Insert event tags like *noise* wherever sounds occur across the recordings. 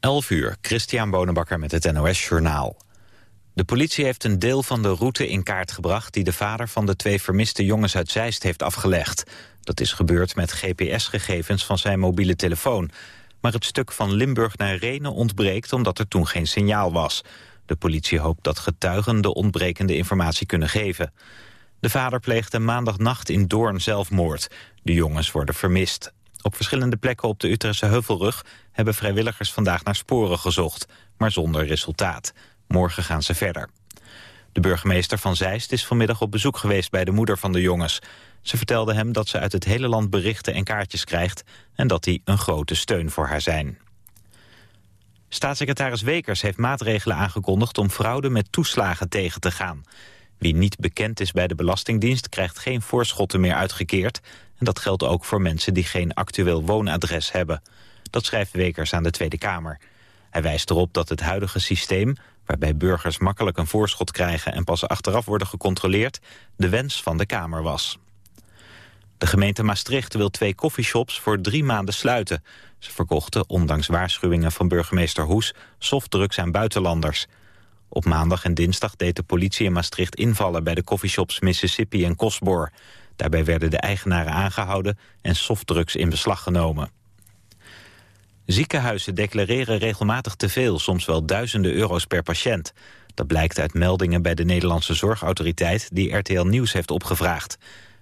11 uur, Christian Bonenbakker met het NOS Journaal. De politie heeft een deel van de route in kaart gebracht... die de vader van de twee vermiste jongens uit Zeist heeft afgelegd. Dat is gebeurd met GPS-gegevens van zijn mobiele telefoon. Maar het stuk van Limburg naar Renen ontbreekt... omdat er toen geen signaal was. De politie hoopt dat getuigen de ontbrekende informatie kunnen geven. De vader pleegde maandagnacht in Doorn zelfmoord. De jongens worden vermist. Op verschillende plekken op de Utrechtse Heuvelrug hebben vrijwilligers vandaag naar sporen gezocht, maar zonder resultaat. Morgen gaan ze verder. De burgemeester van Zeist is vanmiddag op bezoek geweest bij de moeder van de jongens. Ze vertelde hem dat ze uit het hele land berichten en kaartjes krijgt... en dat die een grote steun voor haar zijn. Staatssecretaris Wekers heeft maatregelen aangekondigd... om fraude met toeslagen tegen te gaan. Wie niet bekend is bij de Belastingdienst... krijgt geen voorschotten meer uitgekeerd... en dat geldt ook voor mensen die geen actueel woonadres hebben. Dat schrijft Wekers aan de Tweede Kamer. Hij wijst erop dat het huidige systeem waarbij burgers makkelijk een voorschot krijgen en pas achteraf worden gecontroleerd, de wens van de Kamer was. De gemeente Maastricht wil twee koffieshops voor drie maanden sluiten. Ze verkochten, ondanks waarschuwingen van burgemeester Hoes, softdrugs aan buitenlanders. Op maandag en dinsdag deed de politie in Maastricht invallen bij de koffieshops Mississippi en Kosboor. Daarbij werden de eigenaren aangehouden en softdrugs in beslag genomen. Ziekenhuizen declareren regelmatig te veel, soms wel duizenden euro's per patiënt. Dat blijkt uit meldingen bij de Nederlandse Zorgautoriteit die RTL Nieuws heeft opgevraagd.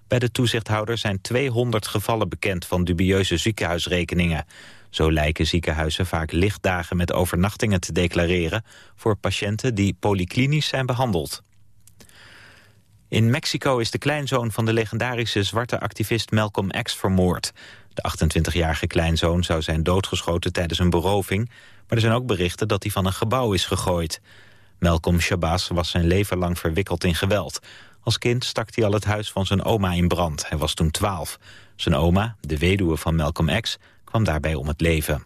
Bij de toezichthouder zijn 200 gevallen bekend van dubieuze ziekenhuisrekeningen. Zo lijken ziekenhuizen vaak lichtdagen met overnachtingen te declareren... voor patiënten die polyklinisch zijn behandeld. In Mexico is de kleinzoon van de legendarische zwarte activist Malcolm X vermoord. De 28-jarige kleinzoon zou zijn doodgeschoten tijdens een beroving... maar er zijn ook berichten dat hij van een gebouw is gegooid. Malcolm Shabazz was zijn leven lang verwikkeld in geweld. Als kind stak hij al het huis van zijn oma in brand. Hij was toen 12. Zijn oma, de weduwe van Malcolm X, kwam daarbij om het leven.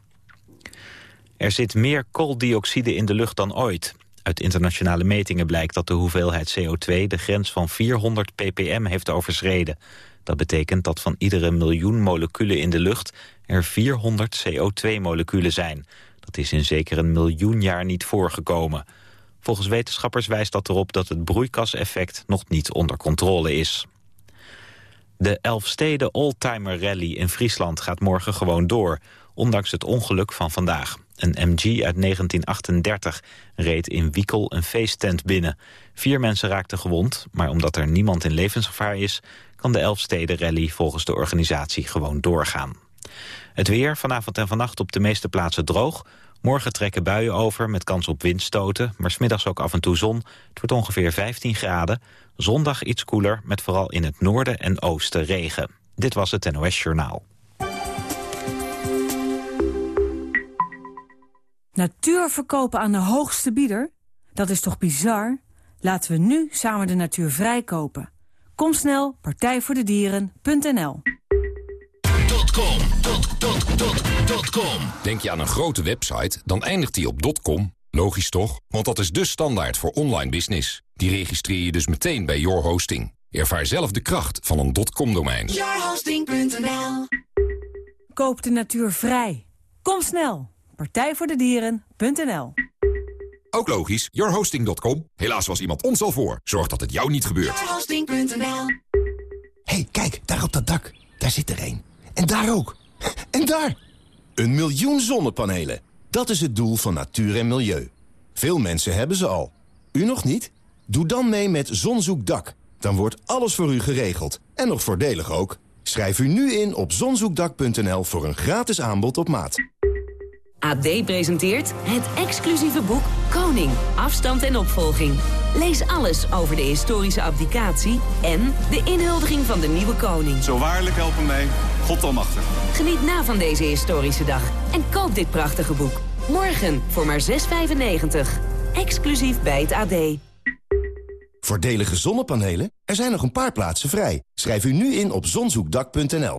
Er zit meer kooldioxide in de lucht dan ooit. Uit internationale metingen blijkt dat de hoeveelheid CO2 de grens van 400 ppm heeft overschreden. Dat betekent dat van iedere miljoen moleculen in de lucht er 400 CO2-moleculen zijn. Dat is in zeker een miljoen jaar niet voorgekomen. Volgens wetenschappers wijst dat erop dat het broeikaseffect nog niet onder controle is. De Elfsteden Oldtimer Rally in Friesland gaat morgen gewoon door, ondanks het ongeluk van vandaag. Een MG uit 1938 reed in Wiekel een feesttent binnen. Vier mensen raakten gewond, maar omdat er niemand in levensgevaar is... kan de Elfsteden Rally volgens de organisatie gewoon doorgaan. Het weer vanavond en vannacht op de meeste plaatsen droog. Morgen trekken buien over met kans op windstoten, maar smiddags ook af en toe zon. Het wordt ongeveer 15 graden. Zondag iets koeler, met vooral in het noorden en oosten regen. Dit was het NOS Journaal. Natuur verkopen aan de hoogste bieder? Dat is toch bizar? Laten we nu samen de natuur vrijkopen. Kom snel, partijvoordedieren.nl Denk je aan een grote website, dan eindigt die op .com. Logisch toch? Want dat is de standaard voor online business. Die registreer je dus meteen bij Your Hosting. Ervaar zelf de kracht van een .com-domein. Yourhosting.nl Koop de natuur vrij. Kom snel partijvoordedieren.nl Ook logisch, yourhosting.com. Helaas was iemand ons al voor. Zorg dat het jou niet gebeurt. Yourhosting.nl hey, kijk, daar op dat dak. Daar zit er een. En daar ook. En daar! Een miljoen zonnepanelen. Dat is het doel van natuur en milieu. Veel mensen hebben ze al. U nog niet? Doe dan mee met Zonzoekdak. Dan wordt alles voor u geregeld. En nog voordelig ook. Schrijf u nu in op zonzoekdak.nl voor een gratis aanbod op maat. AD presenteert het exclusieve boek Koning, afstand en opvolging. Lees alles over de historische abdicatie en de inhuldiging van de nieuwe koning. Zo waarlijk helpen mij, God almachtig. Geniet na van deze historische dag en koop dit prachtige boek. Morgen voor maar 6,95. Exclusief bij het AD. Voordelige zonnepanelen? Er zijn nog een paar plaatsen vrij. Schrijf u nu in op zonzoekdak.nl.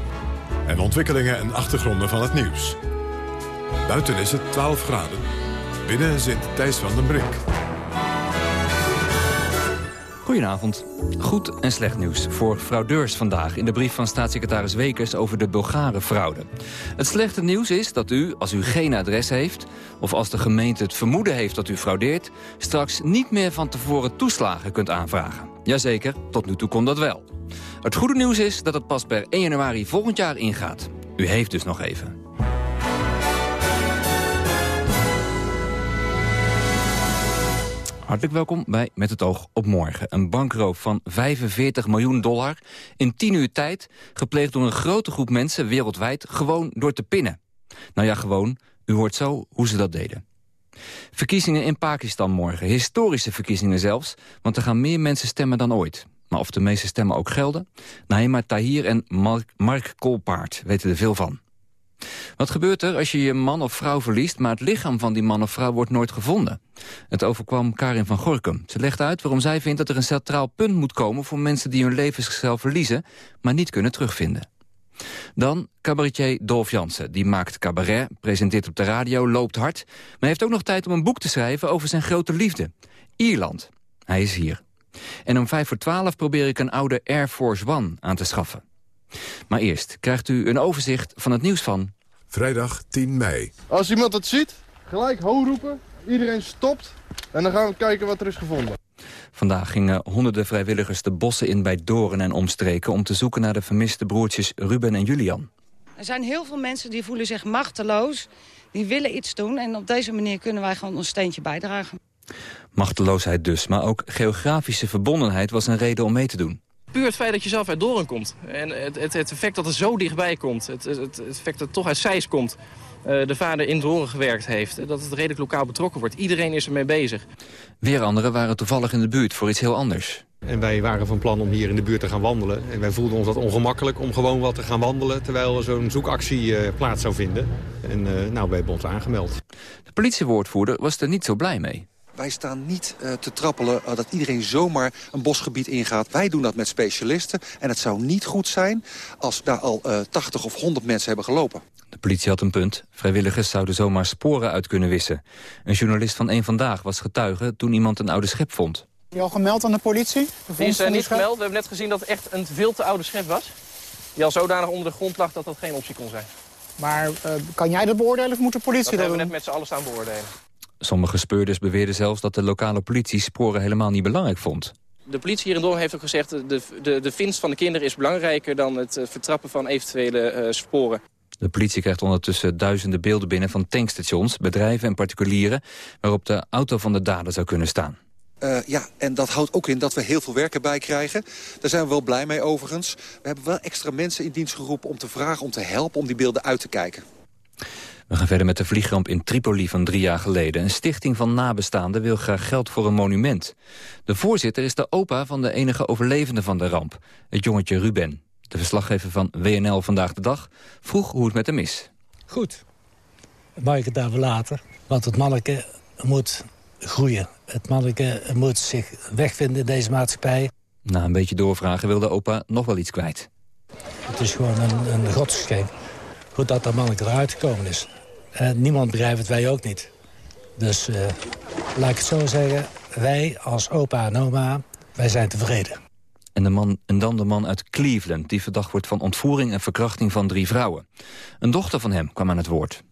en ontwikkelingen en achtergronden van het nieuws. Buiten is het 12 graden. Binnen zit Thijs van den Brink. Goedenavond. Goed en slecht nieuws voor fraudeurs vandaag... in de brief van staatssecretaris Wekers over de Bulgare fraude. Het slechte nieuws is dat u, als u geen adres heeft... of als de gemeente het vermoeden heeft dat u fraudeert... straks niet meer van tevoren toeslagen kunt aanvragen. Jazeker, tot nu toe kon dat wel. Het goede nieuws is dat het pas per 1 januari volgend jaar ingaat. U heeft dus nog even. Hartelijk welkom bij Met het oog op morgen. Een bankroof van 45 miljoen dollar in 10 uur tijd... gepleegd door een grote groep mensen wereldwijd gewoon door te pinnen. Nou ja, gewoon. U hoort zo hoe ze dat deden. Verkiezingen in Pakistan morgen. Historische verkiezingen zelfs, want er gaan meer mensen stemmen dan ooit. Maar of de meeste stemmen ook gelden? Naima Tahir en Mark, Mark weten er veel van. Wat gebeurt er als je je man of vrouw verliest... maar het lichaam van die man of vrouw wordt nooit gevonden? Het overkwam Karin van Gorkum. Ze legt uit waarom zij vindt dat er een centraal punt moet komen... voor mensen die hun leven zichzelf verliezen... maar niet kunnen terugvinden. Dan cabaretier Dolf Jansen. Die maakt cabaret, presenteert op de radio, loopt hard... maar heeft ook nog tijd om een boek te schrijven over zijn grote liefde. Ierland. Hij is hier. En om vijf voor twaalf probeer ik een oude Air Force One aan te schaffen. Maar eerst krijgt u een overzicht van het nieuws van... Vrijdag 10 mei. Als iemand het ziet, gelijk ho roepen. Iedereen stopt. En dan gaan we kijken wat er is gevonden. Vandaag gingen honderden vrijwilligers de bossen in bij Doren en omstreken... om te zoeken naar de vermiste broertjes Ruben en Julian. Er zijn heel veel mensen die voelen zich machteloos. Die willen iets doen en op deze manier kunnen wij gewoon ons steentje bijdragen. Machteloosheid dus, maar ook geografische verbondenheid was een reden om mee te doen. Puur het feit dat je zelf uit Doorn komt. En het, het, het effect dat het zo dichtbij komt. Het, het, het effect dat het toch uit Zeist komt. Uh, de vader in Doorn gewerkt heeft. Dat het redelijk lokaal betrokken wordt. Iedereen is ermee bezig. Weer anderen waren toevallig in de buurt voor iets heel anders. En wij waren van plan om hier in de buurt te gaan wandelen. En wij voelden ons dat ongemakkelijk om gewoon wat te gaan wandelen... terwijl zo'n zoekactie uh, plaats zou vinden. En uh, nou, we hebben ons aangemeld. De politiewoordvoerder was er niet zo blij mee. Wij staan niet uh, te trappelen uh, dat iedereen zomaar een bosgebied ingaat. Wij doen dat met specialisten. En het zou niet goed zijn als daar al uh, 80 of 100 mensen hebben gelopen. De politie had een punt. Vrijwilligers zouden zomaar sporen uit kunnen wissen. Een journalist van Eén Vandaag was getuige toen iemand een oude schep vond. Je al gemeld aan de politie? De Die is uh, niet gemeld. We hebben net gezien dat het echt een veel te oude schep was. Die al zodanig onder de grond lag dat dat geen optie kon zijn. Maar uh, kan jij dat beoordelen of moet de politie dat, dat hebben doen? we net met z'n allen staan beoordelen. Sommige speurders beweerden zelfs dat de lokale politie sporen helemaal niet belangrijk vond. De politie hier in Dorp heeft ook gezegd... de, de, de vindst van de kinderen is belangrijker dan het uh, vertrappen van eventuele uh, sporen. De politie krijgt ondertussen duizenden beelden binnen van tankstations, bedrijven en particulieren... waarop de auto van de dader zou kunnen staan. Uh, ja, en dat houdt ook in dat we heel veel werk erbij krijgen. Daar zijn we wel blij mee overigens. We hebben wel extra mensen in dienst geroepen om te vragen, om te helpen... om die beelden uit te kijken. We gaan verder met de vliegramp in Tripoli van drie jaar geleden. Een stichting van nabestaanden wil graag geld voor een monument. De voorzitter is de opa van de enige overlevende van de ramp, het jongetje Ruben. De verslaggever van WNL Vandaag de Dag vroeg hoe het met hem is. Goed. Mag ik het daarvoor later? Want het manneke moet groeien. Het manneke moet zich wegvinden in deze maatschappij. Na een beetje doorvragen wilde opa nog wel iets kwijt. Het is gewoon een, een godsgeschenk. Goed dat dat manneke eruit gekomen is. Uh, niemand begrijpt het, wij ook niet. Dus uh, laat ik het zo zeggen, wij als opa en oma, wij zijn tevreden. En, de man, en dan de man uit Cleveland, die verdacht wordt van ontvoering en verkrachting van drie vrouwen. Een dochter van hem kwam aan het woord.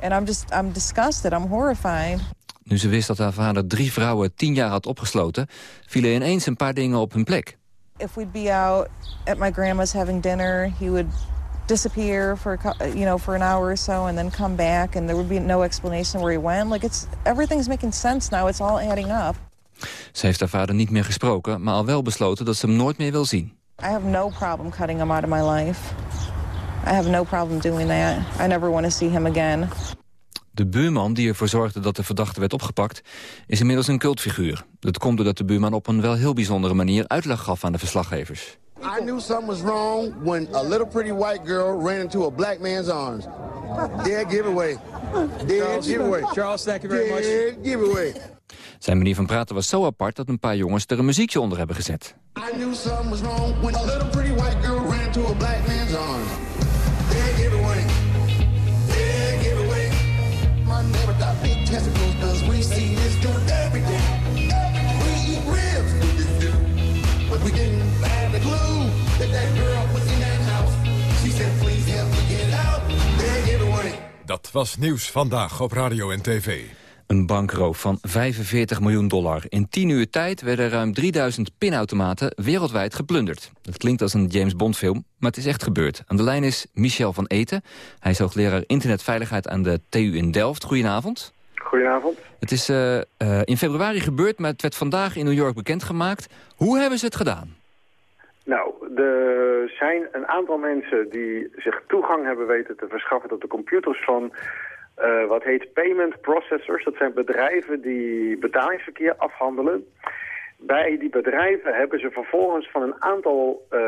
And I'm just, I'm disgusted, I'm horrified. Nu ze wist dat haar vader drie vrouwen tien jaar had opgesloten, vielen ineens een paar dingen op hun plek. If we'd be out at my grandma's having dinner, he would disappear for you know for an hour or so and then come back and there would be no explanation where he went. Like it's everything's making sense now. It's all adding up. Ze heeft haar vader niet meer gesproken maar al wel besloten dat ze hem nooit meer wil zien. I have no problem cutting him out of my life. I have no problem doing that. I never want to see him again. De buurman die ervoor zorgde dat de verdachte werd opgepakt... is inmiddels een cultfiguur. Dat komt doordat de buurman op een wel heel bijzondere manier uitleg gaf aan de verslaggevers. I knew something was wrong when a little pretty white girl ran into a black man's arms. Dead giveaway. Dead Charles, giveaway. Charles, thank you very much. Dead giveaway. Zijn manier van praten was zo apart dat een paar jongens er een muziekje onder hebben gezet. I knew something was wrong when a little pretty white girl ran into a black man's Dat was nieuws vandaag op radio en tv. Een bankroof van 45 miljoen dollar. In 10 uur tijd werden ruim 3000 pinautomaten wereldwijd geplunderd. Dat klinkt als een James Bond film, maar het is echt gebeurd. Aan de lijn is Michel van Eten. Hij is hoogleraar internetveiligheid aan de TU in Delft. Goedenavond. Goedenavond. Het is uh, uh, in februari gebeurd, maar het werd vandaag in New York bekendgemaakt. Hoe hebben ze het gedaan? Nou, er zijn een aantal mensen die zich toegang hebben weten te verschaffen tot de computers van uh, wat heet payment processors. Dat zijn bedrijven die betalingsverkeer afhandelen. Bij die bedrijven hebben ze vervolgens van een aantal uh,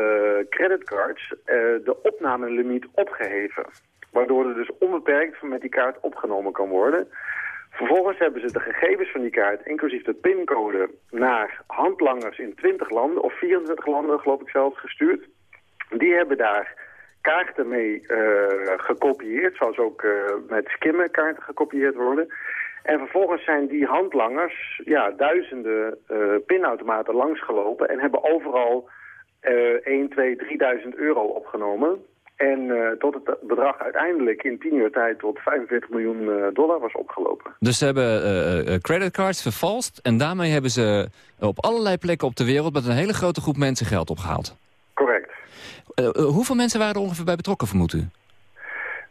creditcards uh, de opnamelimiet opgeheven. Waardoor er dus onbeperkt met die kaart opgenomen kan worden. Vervolgens hebben ze de gegevens van die kaart, inclusief de pincode, naar handlangers in 20 landen, of 24 landen geloof ik zelfs, gestuurd. Die hebben daar kaarten mee uh, gekopieerd, zoals ook uh, met skimmen kaarten gekopieerd worden. En vervolgens zijn die handlangers ja, duizenden uh, pinautomaten langsgelopen en hebben overal 1, 2, 3000 euro opgenomen. En tot het bedrag uiteindelijk in 10 uur tijd tot 45 miljoen dollar was opgelopen. Dus ze hebben creditcards vervalst en daarmee hebben ze op allerlei plekken op de wereld met een hele grote groep mensen geld opgehaald. Correct. Uh, hoeveel mensen waren er ongeveer bij betrokken, vermoedt u?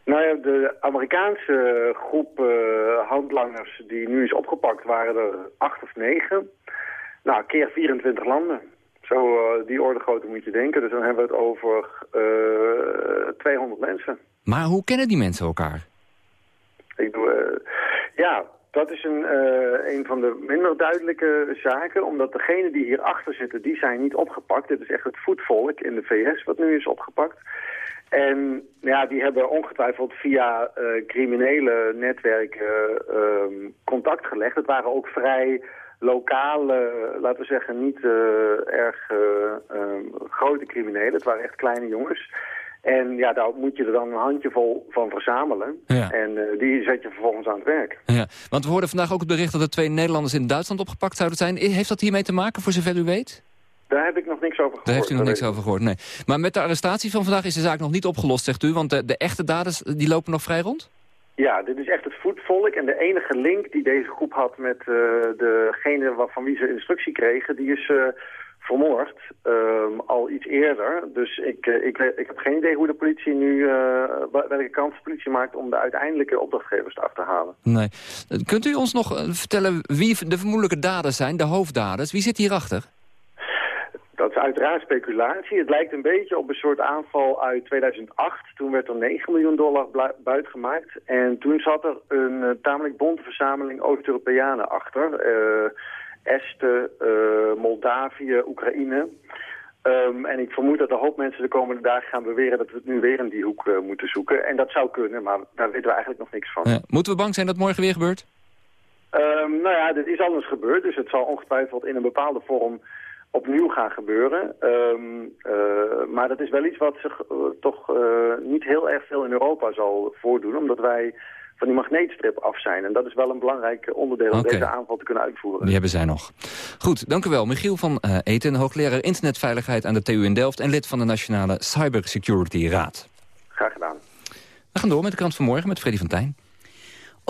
Nou ja, de Amerikaanse groep handlangers die nu is opgepakt waren er acht of negen. Nou, keer 24 landen. Zo die orde grootte moet je denken. Dus dan hebben we het over 200 mensen. Maar hoe kennen die mensen elkaar? Ik doe, ja, dat is een, een van de minder duidelijke zaken, omdat degenen die hierachter zitten, die zijn niet opgepakt. Dit is echt het voetvolk in de VS wat nu is opgepakt. En ja, die hebben ongetwijfeld via criminele netwerken uh, contact gelegd. Het waren ook vrij lokale, laten we zeggen, niet erg grote criminelen. Het waren echt kleine jongens. En ja, daar moet je er dan een handjevol van verzamelen. Ja. En uh, die zet je vervolgens aan het werk. Ja, want we hoorden vandaag ook het bericht dat er twee Nederlanders in Duitsland opgepakt zouden zijn. Heeft dat hiermee te maken, voor zover u weet? Daar heb ik nog niks over gehoord. Daar heeft u nog niks over gehoord, nee. Maar met de arrestatie van vandaag is de zaak nog niet opgelost, zegt u? Want de, de echte daders, die lopen nog vrij rond? Ja, dit is echt het voetvolk. En de enige link die deze groep had met uh, degene van wie ze instructie kregen... die is... Uh, vermoord, um, al iets eerder. Dus ik, uh, ik, ik heb geen idee hoe de politie nu, welke kans de politie maakt om de uiteindelijke opdrachtgevers te halen. Nee. Kunt u ons nog vertellen wie de vermoedelijke daders zijn, de hoofddaders? Wie zit hierachter? Dat is uiteraard speculatie. Het lijkt een beetje op een soort aanval uit 2008. Toen werd er 9 miljoen dollar buitgemaakt. En toen zat er een uh, tamelijk bonte verzameling Oost-Europeanen achter... Uh, Esther, uh, Moldavië, Oekraïne. Um, en ik vermoed dat een hoop mensen de komende dagen gaan beweren dat we het nu weer in die hoek uh, moeten zoeken. En dat zou kunnen, maar daar weten we eigenlijk nog niks van. Ja. Moeten we bang zijn dat morgen weer gebeurt? Um, nou ja, dit is anders gebeurd, dus het zal ongetwijfeld in een bepaalde vorm opnieuw gaan gebeuren. Um, uh, maar dat is wel iets wat zich uh, toch niet heel erg veel in Europa zal voordoen, omdat wij van die magneetstrip af zijn. En dat is wel een belangrijk onderdeel om okay. deze aanval te kunnen uitvoeren. Die hebben zij nog. Goed, dank u wel. Michiel van Eten, hoogleraar internetveiligheid aan de TU in Delft... en lid van de Nationale Cybersecurity Raad. Graag gedaan. We gaan door met de krant van morgen met Freddy van Tijn.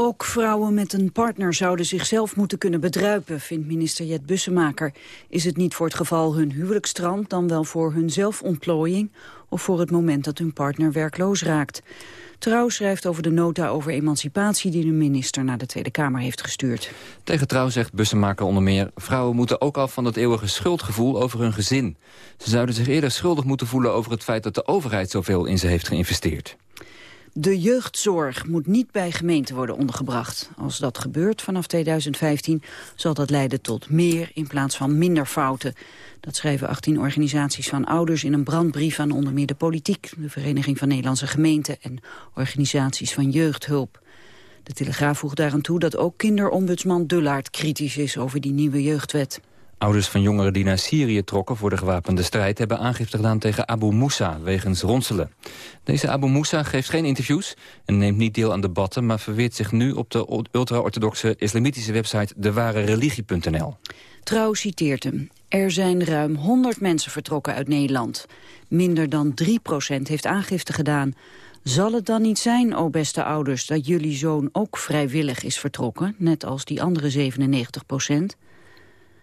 Ook vrouwen met een partner zouden zichzelf moeten kunnen bedruipen, vindt minister Jet Bussemaker. Is het niet voor het geval hun huwelijkstrand, dan wel voor hun zelfontplooiing of voor het moment dat hun partner werkloos raakt. Trouw schrijft over de nota over emancipatie die de minister naar de Tweede Kamer heeft gestuurd. Tegen Trouw zegt Bussemaker onder meer... vrouwen moeten ook af van dat eeuwige schuldgevoel over hun gezin. Ze zouden zich eerder schuldig moeten voelen over het feit dat de overheid zoveel in ze heeft geïnvesteerd. De jeugdzorg moet niet bij gemeenten worden ondergebracht. Als dat gebeurt vanaf 2015 zal dat leiden tot meer in plaats van minder fouten. Dat schrijven 18 organisaties van ouders in een brandbrief aan onder meer de politiek, de Vereniging van Nederlandse Gemeenten en organisaties van jeugdhulp. De Telegraaf voegt daaraan toe dat ook kinderombudsman Dullaert kritisch is over die nieuwe jeugdwet. Ouders van jongeren die naar Syrië trokken voor de gewapende strijd... hebben aangifte gedaan tegen Abu Moussa wegens ronselen. Deze Abu Moussa geeft geen interviews en neemt niet deel aan debatten... maar verweert zich nu op de ultra-orthodoxe islamitische website dewarereligie.nl. Trouw citeert hem. Er zijn ruim 100 mensen vertrokken uit Nederland. Minder dan 3% heeft aangifte gedaan. Zal het dan niet zijn, o beste ouders, dat jullie zoon ook vrijwillig is vertrokken... net als die andere 97 procent?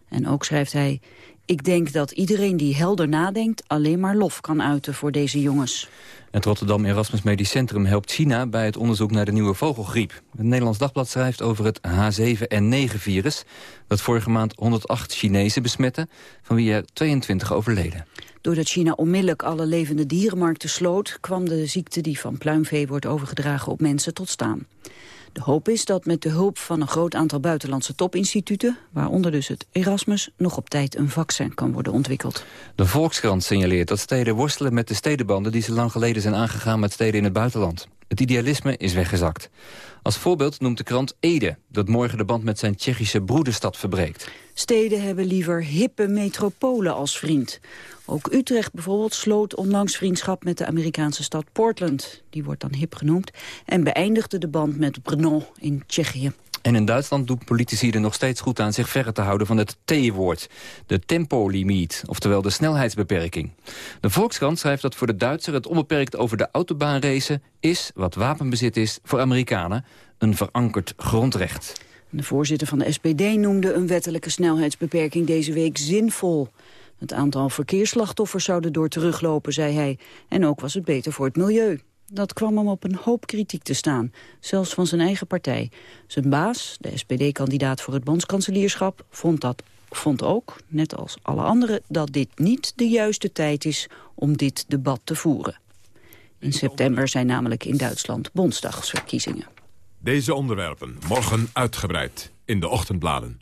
En ook schrijft hij... Ik denk dat iedereen die helder nadenkt alleen maar lof kan uiten voor deze jongens. Het Rotterdam Erasmus Medisch Centrum helpt China bij het onderzoek naar de nieuwe vogelgriep. Het Nederlands Dagblad schrijft over het H7N9-virus... dat vorige maand 108 Chinezen besmette, van wie er 22 overleden. Doordat China onmiddellijk alle levende dierenmarkten sloot... kwam de ziekte die van pluimvee wordt overgedragen op mensen tot staan. De hoop is dat met de hulp van een groot aantal buitenlandse topinstituten... waaronder dus het Erasmus, nog op tijd een vaccin kan worden ontwikkeld. De Volkskrant signaleert dat steden worstelen met de stedenbanden... die ze lang geleden zijn aangegaan met steden in het buitenland. Het idealisme is weggezakt. Als voorbeeld noemt de krant Ede, dat morgen de band met zijn Tsjechische broederstad verbreekt. Steden hebben liever hippe metropolen als vriend. Ook Utrecht bijvoorbeeld sloot onlangs vriendschap met de Amerikaanse stad Portland. Die wordt dan hip genoemd. En beëindigde de band met Brno in Tsjechië. En in Duitsland doen politici er nog steeds goed aan zich verre te houden van het T-woord. De tempolimiet, oftewel de snelheidsbeperking. De Volkskrant schrijft dat voor de Duitser het onbeperkt over de autobaan racen is, wat wapenbezit is, voor Amerikanen een verankerd grondrecht. De voorzitter van de SPD noemde een wettelijke snelheidsbeperking deze week zinvol. Het aantal verkeersslachtoffers zou erdoor teruglopen, zei hij. En ook was het beter voor het milieu. Dat kwam hem op een hoop kritiek te staan, zelfs van zijn eigen partij. Zijn baas, de SPD-kandidaat voor het bondskanselierschap, vond, dat, vond ook, net als alle anderen, dat dit niet de juiste tijd is om dit debat te voeren. In september zijn namelijk in Duitsland bondsdagsverkiezingen. Deze onderwerpen morgen uitgebreid in de ochtendbladen.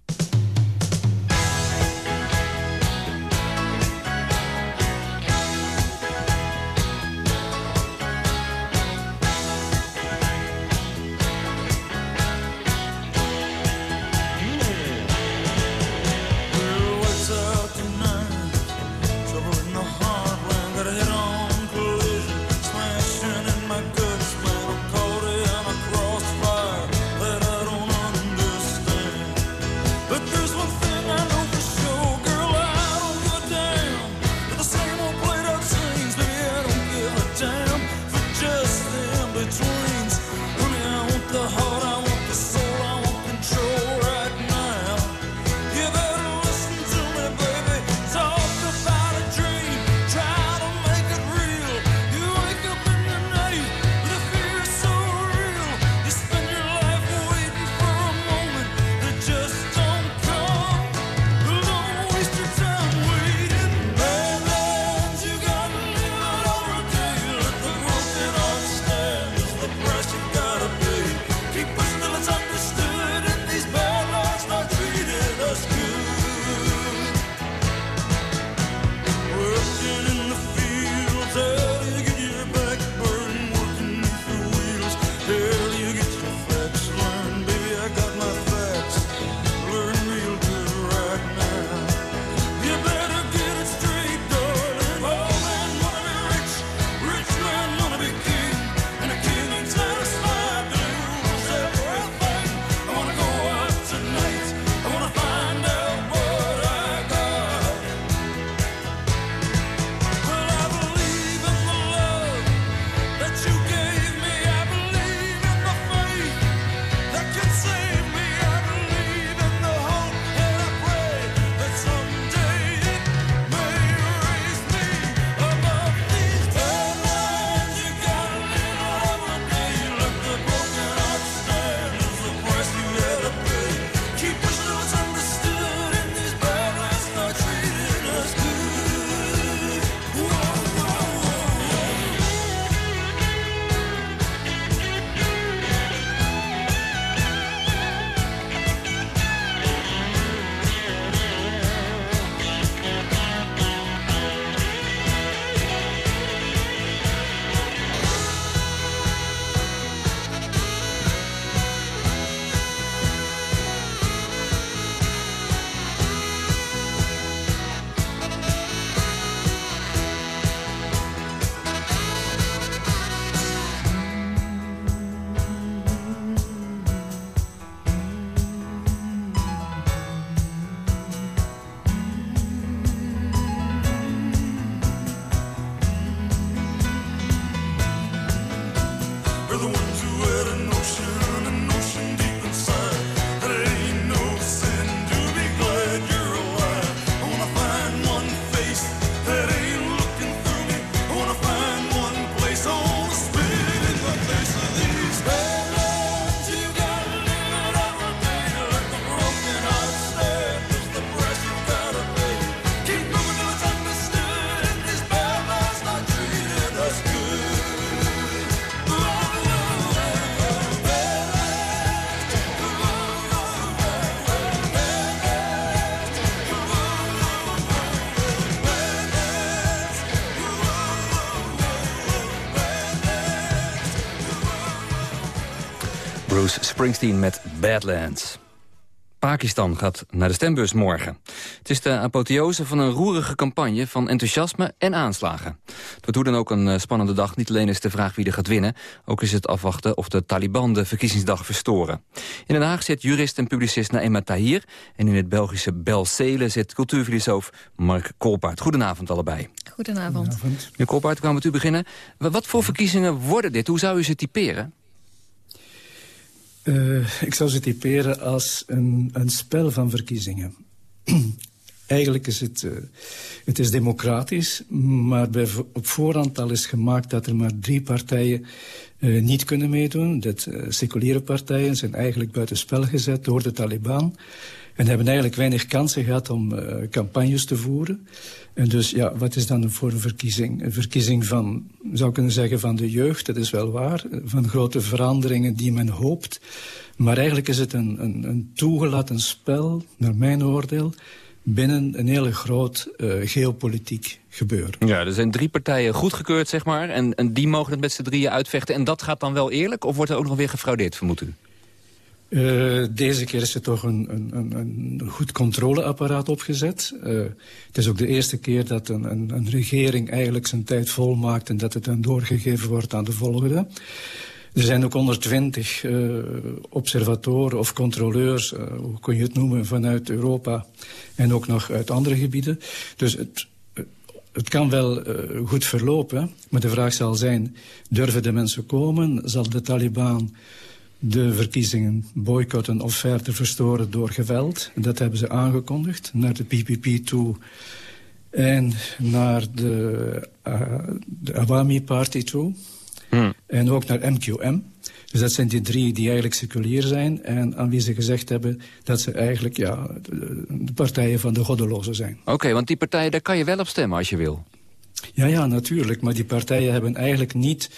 Springsteen met Badlands. Pakistan gaat naar de stembus morgen. Het is de apotheose van een roerige campagne van enthousiasme en aanslagen. Het wordt hoe dan ook een eh, spannende dag. Niet alleen is de vraag wie er gaat winnen... ook is het afwachten of de Taliban de verkiezingsdag verstoren. In Den Haag zit jurist en publicist Naima Tahir... en in het Belgische Belcele zit cultuurfilosoof Mark Kolpaert. Goedenavond allebei. Goedenavond. Meneer Kolpaert, ik kwam met u beginnen. Wat voor verkiezingen worden dit? Hoe zou u ze typeren? Uh, ik zou ze typeren als een, een spel van verkiezingen. *clears throat* Eigenlijk is het, uh, het is democratisch, maar op voorhand al is gemaakt dat er maar drie partijen uh, niet kunnen meedoen. Dat seculiere partijen zijn eigenlijk buitenspel gezet door de Taliban. En hebben eigenlijk weinig kansen gehad om campagnes te voeren. En dus, ja, wat is dan voor een verkiezing? Een verkiezing van, zou kunnen zeggen, van de jeugd, dat is wel waar. Van grote veranderingen die men hoopt. Maar eigenlijk is het een, een, een toegelaten spel, naar mijn oordeel binnen een hele groot uh, geopolitiek gebeuren. Ja, er zijn drie partijen goedgekeurd, zeg maar. En, en die mogen het met z'n drieën uitvechten. En dat gaat dan wel eerlijk? Of wordt er ook nog weer gefraudeerd, vermoedt u? Uh, deze keer is er toch een, een, een goed controleapparaat opgezet. Uh, het is ook de eerste keer dat een, een, regering eigenlijk zijn tijd volmaakt... en dat het dan doorgegeven wordt aan de volgende. Er zijn ook 120 uh, observatoren of controleurs, hoe kun je het noemen, vanuit Europa en ook nog uit andere gebieden. Dus het, het kan wel goed verlopen, maar de vraag zal zijn, durven de mensen komen? Zal de Taliban de verkiezingen boycotten of verder verstoren door geweld? Dat hebben ze aangekondigd, naar de PPP toe en naar de, de Awami Party toe. Hmm. En ook naar MQM. Dus dat zijn die drie die eigenlijk seculier zijn... en aan wie ze gezegd hebben dat ze eigenlijk ja, de, partijen van de goddelozen zijn. Oké, want die partijen, daar kan je wel op stemmen als je wil. Ja, ja, natuurlijk. Maar die partijen hebben eigenlijk niet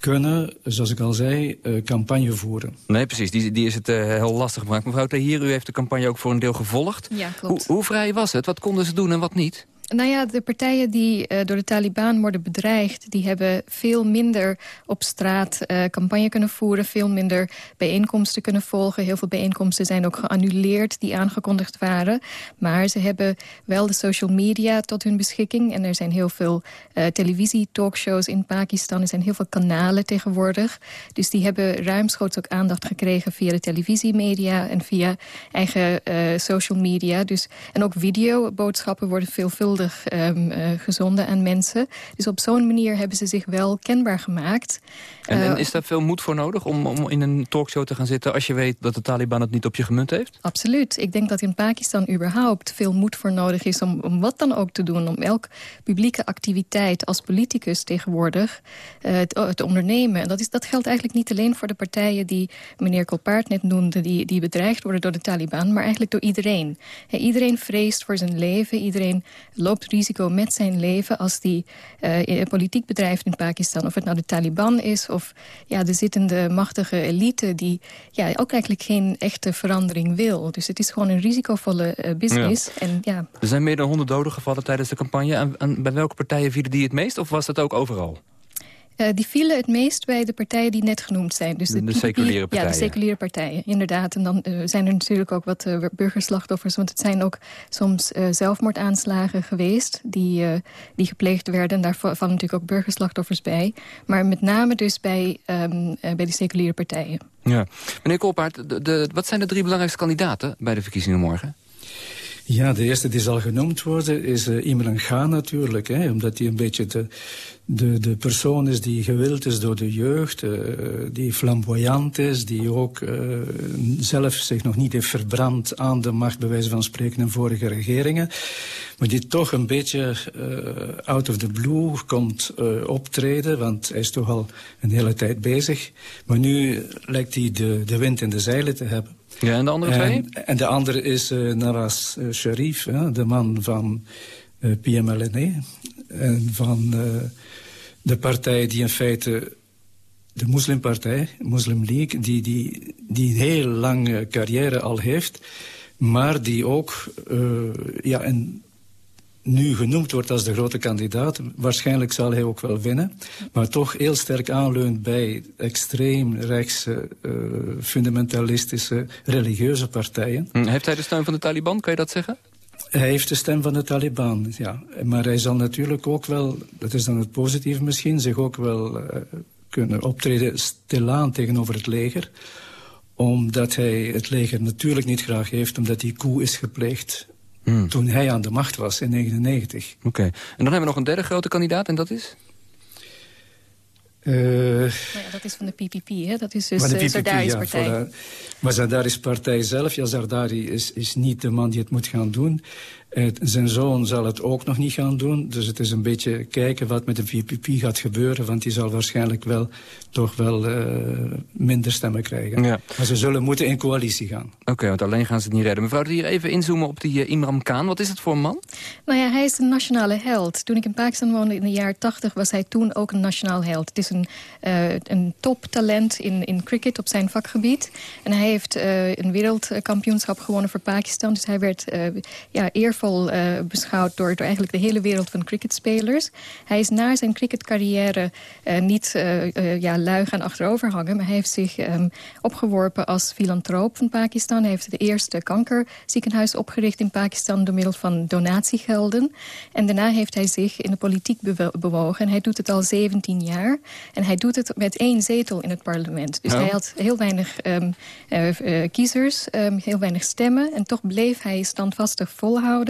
kunnen, zoals ik al zei, uh, campagne voeren. Nee, precies. Die, die is het uh, heel lastig gemaakt. Mevrouw Tahir, u heeft de campagne ook voor een deel gevolgd. Ja, klopt. Hoe, hoe vrij was het? Wat konden ze doen en wat niet? Nou ja, de partijen die uh, door de Taliban worden bedreigd... die hebben veel minder op straat uh, campagne kunnen voeren... veel minder bijeenkomsten kunnen volgen. Heel veel bijeenkomsten zijn ook geannuleerd die aangekondigd waren. Maar ze hebben wel de social media tot hun beschikking. En er zijn heel veel uh, televisie-talkshows in Pakistan. Er zijn heel veel kanalen tegenwoordig. Dus die hebben ruimschoots ook aandacht gekregen... via de televisiemedia en via eigen social media. Dus, en ook videoboodschappen worden veelvuldig um, uh, gezonden aan mensen. Dus op zo'n manier hebben ze zich wel kenbaar gemaakt. En, en, is daar veel moed voor nodig om, om in een talkshow te gaan zitten... als je weet dat de Taliban het niet op je gemunt heeft? Absoluut. Ik denk dat in Pakistan überhaupt veel moed voor nodig is... om, om wat dan ook te doen. Om elk publieke activiteit als politicus tegenwoordig uh, te, te, ondernemen. En dat, is, dat geldt eigenlijk niet alleen voor de partijen... die meneer Kolpaert net noemde, die, die bedreigd worden door de Taliban... maar eigenlijk door iedereen. He, iedereen vreest voor zijn leven. Iedereen loopt risico met zijn leven als die uh, politiek bedrijft in Pakistan. Of het nou de Taliban is of ja, de zittende machtige elite... die ja, ook eigenlijk geen echte verandering wil. Dus het is gewoon een risicovolle uh, business. Ja. En, ja. Er zijn meer dan 100 doden gevallen tijdens de campagne. En, en bij welke partijen vielen die het meest? Of was dat ook overal? Uh, die vielen het meest bij de partijen die net genoemd zijn. Dus de, de, seculiere partijen. Ja, de seculiere partijen, inderdaad. En dan uh, zijn er natuurlijk ook wat uh, burgerslachtoffers. Want het zijn ook soms zelfmoordaanslagen geweest... die, die gepleegd werden. Daar vallen natuurlijk ook burgerslachtoffers bij. Maar met name dus bij, um, bij de seculiere partijen. Ja. Meneer Kolpaert, de, de, wat zijn de drie belangrijkste kandidaten... bij de verkiezingen morgen? Ja, de eerste die zal genoemd worden is uh, Imran Khan natuurlijk. Hè, omdat hij een beetje de, de, de persoon is die gewild is door de jeugd. Uh, die flamboyant is, die ook uh, zelf zich nog niet heeft verbrand aan de macht, bij wijze van spreken, in vorige regeringen. Maar die toch een beetje out of the blue komt optreden. Want hij is toch al een hele tijd bezig. Maar nu lijkt hij de, de wind in de zeilen te hebben. Ja, en de andere twee? En, en de andere is uh, Nawaz uh, Sharif, ja, de man van uh, PMLN. En van de partij die in feite... De moslimpartij, Muslim League, die, die, die een heel lange carrière al heeft... maar die ook ja, een nu genoemd wordt als de grote kandidaat. Waarschijnlijk zal hij ook wel winnen. Maar toch heel sterk aanleunt bij extreem rechtse, uh, fundamentalistische, religieuze partijen. Hm, heeft hij de steun van de Taliban, kan je dat zeggen? Hij heeft de stem van de Taliban, ja. Maar hij zal natuurlijk ook wel, dat is dan het positieve misschien... zich ook wel uh, kunnen optreden stilaan tegenover het leger omdat hij het leger natuurlijk niet graag heeft... omdat die coup is gepleegd hmm. toen hij aan de macht was in 1999. Oké. En dan hebben we nog een derde grote kandidaat en dat is? Uh, ja, dat is van de PPP, hè? Dat is dus de Zardari's ja, partij. maar Zardari's partij zelf, ja, Zardari is, is niet de man die het moet gaan doen. Uh, zijn zoon zal het ook nog niet gaan doen. Dus het is een beetje kijken wat met de VPP gaat gebeuren. Want die zal waarschijnlijk wel toch wel uh, minder stemmen krijgen. Ja. Maar ze zullen moeten in coalitie gaan. Oké, want alleen gaan ze het niet redden. Mevrouw, hier even inzoomen op die Imran Khan. Wat is het voor een man? Nou ja, hij is een nationale held. Toen ik in Pakistan woonde in de jaren 80 was hij toen ook een nationaal held. Het is een, een toptalent in, in cricket op zijn vakgebied. En hij heeft een wereldkampioenschap gewonnen voor Pakistan. Dus hij werd ja, eer uh, beschouwd door, door eigenlijk de hele wereld van cricketspelers. Hij is na zijn cricketcarrière uh, niet uh, ja, lui gaan achterover hangen... maar hij heeft zich um, opgeworpen als filantroop van Pakistan. Hij heeft de eerste kankerziekenhuis opgericht in Pakistan... door middel van donatiegelden. En daarna heeft hij zich in de politiek bewogen. En hij doet het al 17 jaar. En hij doet het met één zetel in het parlement. Dus hij had heel weinig um, kiezers, um, heel weinig stemmen. En toch bleef hij standvastig volhouden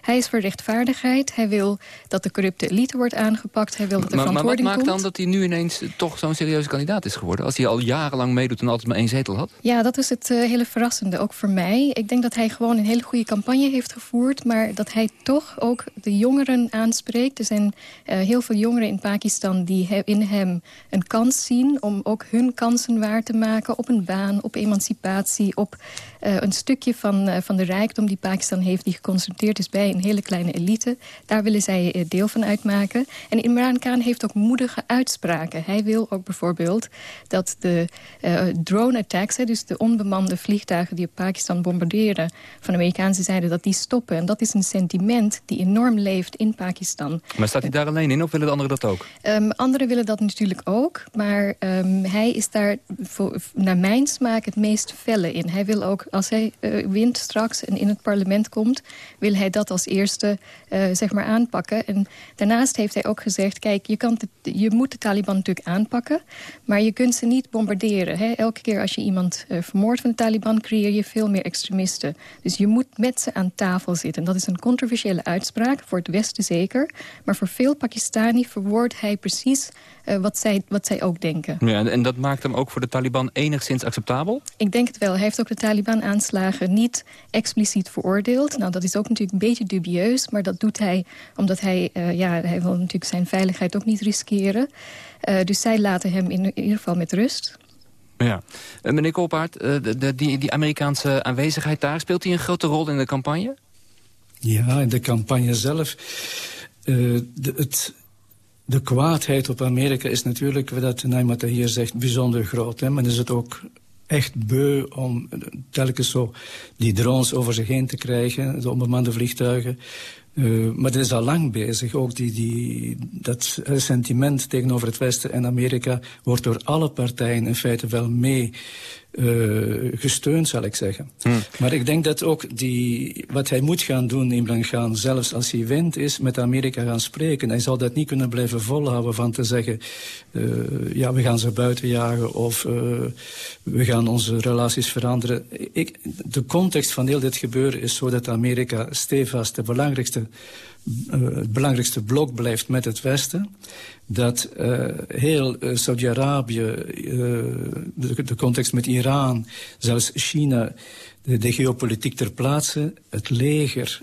hij is voor rechtvaardigheid. Hij wil dat de corrupte elite wordt aangepakt. Hij wil dat er maar, verantwoording Maar wat maakt dan dat hij nu ineens toch zo'n serieuze kandidaat is geworden? Als hij al jarenlang meedoet en altijd maar één zetel had? Ja, dat is het uh, hele verrassende, ook voor mij. Ik denk dat hij gewoon een hele goede campagne heeft gevoerd... maar dat hij toch ook de jongeren aanspreekt. Er zijn uh, heel veel jongeren in Pakistan die in hem een kans zien... om ook hun kansen waar te maken op een baan, op emancipatie... op uh, een stukje van, van de rijkdom die Pakistan heeft... die geconcentreerd is bij een hele kleine elite. Daar willen zij eh, deel van uitmaken. En Imran Khan heeft ook moedige uitspraken. Hij wil ook bijvoorbeeld dat de uh, drone-attacks... dus de onbemande vliegtuigen die op Pakistan bombarderen... van de Amerikaanse zijde, dat die stoppen. En dat is een sentiment die enorm leeft in Pakistan. Maar staat hij daar alleen in of willen de anderen dat ook? Um, anderen willen dat natuurlijk ook. Maar um, hij is daar voor, naar mijn smaak het meest felle in. Hij wil ook, als hij uh, wint straks en in het parlement komt wil hij dat als eerste uh, zeg maar aanpakken. En daarnaast heeft hij ook gezegd... kijk, je, kan je moet de Taliban natuurlijk aanpakken... maar je kunt ze niet bombarderen. Hè? Elke keer als je iemand uh, vermoordt van de Taliban... creëer je veel meer extremisten. Dus je moet met ze aan tafel zitten. Dat is een controversiële uitspraak, voor het Westen zeker. Maar voor veel Pakistani verwoordt hij precies... Uh, wat, zij, wat zij ook denken. Ja, en dat maakt hem ook voor de Taliban enigszins acceptabel? Ik denk het wel. Hij heeft ook de Taliban-aanslagen niet expliciet veroordeeld. Nou, dat is ook natuurlijk een beetje dubieus. Maar dat doet hij omdat hij, uh, ja, hij wil natuurlijk zijn veiligheid ook niet riskeren. Uh, dus zij laten hem in, in ieder geval met rust. Ja. Uh, meneer de, die, die Amerikaanse aanwezigheid daar... speelt hij een grote rol in de campagne? Ja, in de campagne zelf. de, het, de kwaadheid op Amerika is natuurlijk, wat Naimata hier zegt, bijzonder groot. Hè? Maar is het ook echt beu om telkens zo die drones over zich heen te krijgen, de onbemande vliegtuigen. Uh, maar dat is al lang bezig. Ook die, die, dat sentiment tegenover het Westen en Amerika wordt door alle partijen in feite wel mee uh, gesteund, zal ik zeggen. Hmm. Maar ik denk dat ook die, wat hij moet gaan doen, Imran gaan, zelfs als hij wint, is met Amerika gaan spreken. Hij zal dat niet kunnen blijven volhouden van te zeggen... Uh, ja, we gaan ze buiten jagen of uh, we gaan onze relaties veranderen. Ik, de context van heel dit gebeuren is zo dat Amerika stevast de belangrijkste het belangrijkste blok blijft met het Westen. Dat uh, heel uh, Saudi-Arabië, de, de, context met Iran, zelfs China, de, de geopolitiek ter plaatse, het leger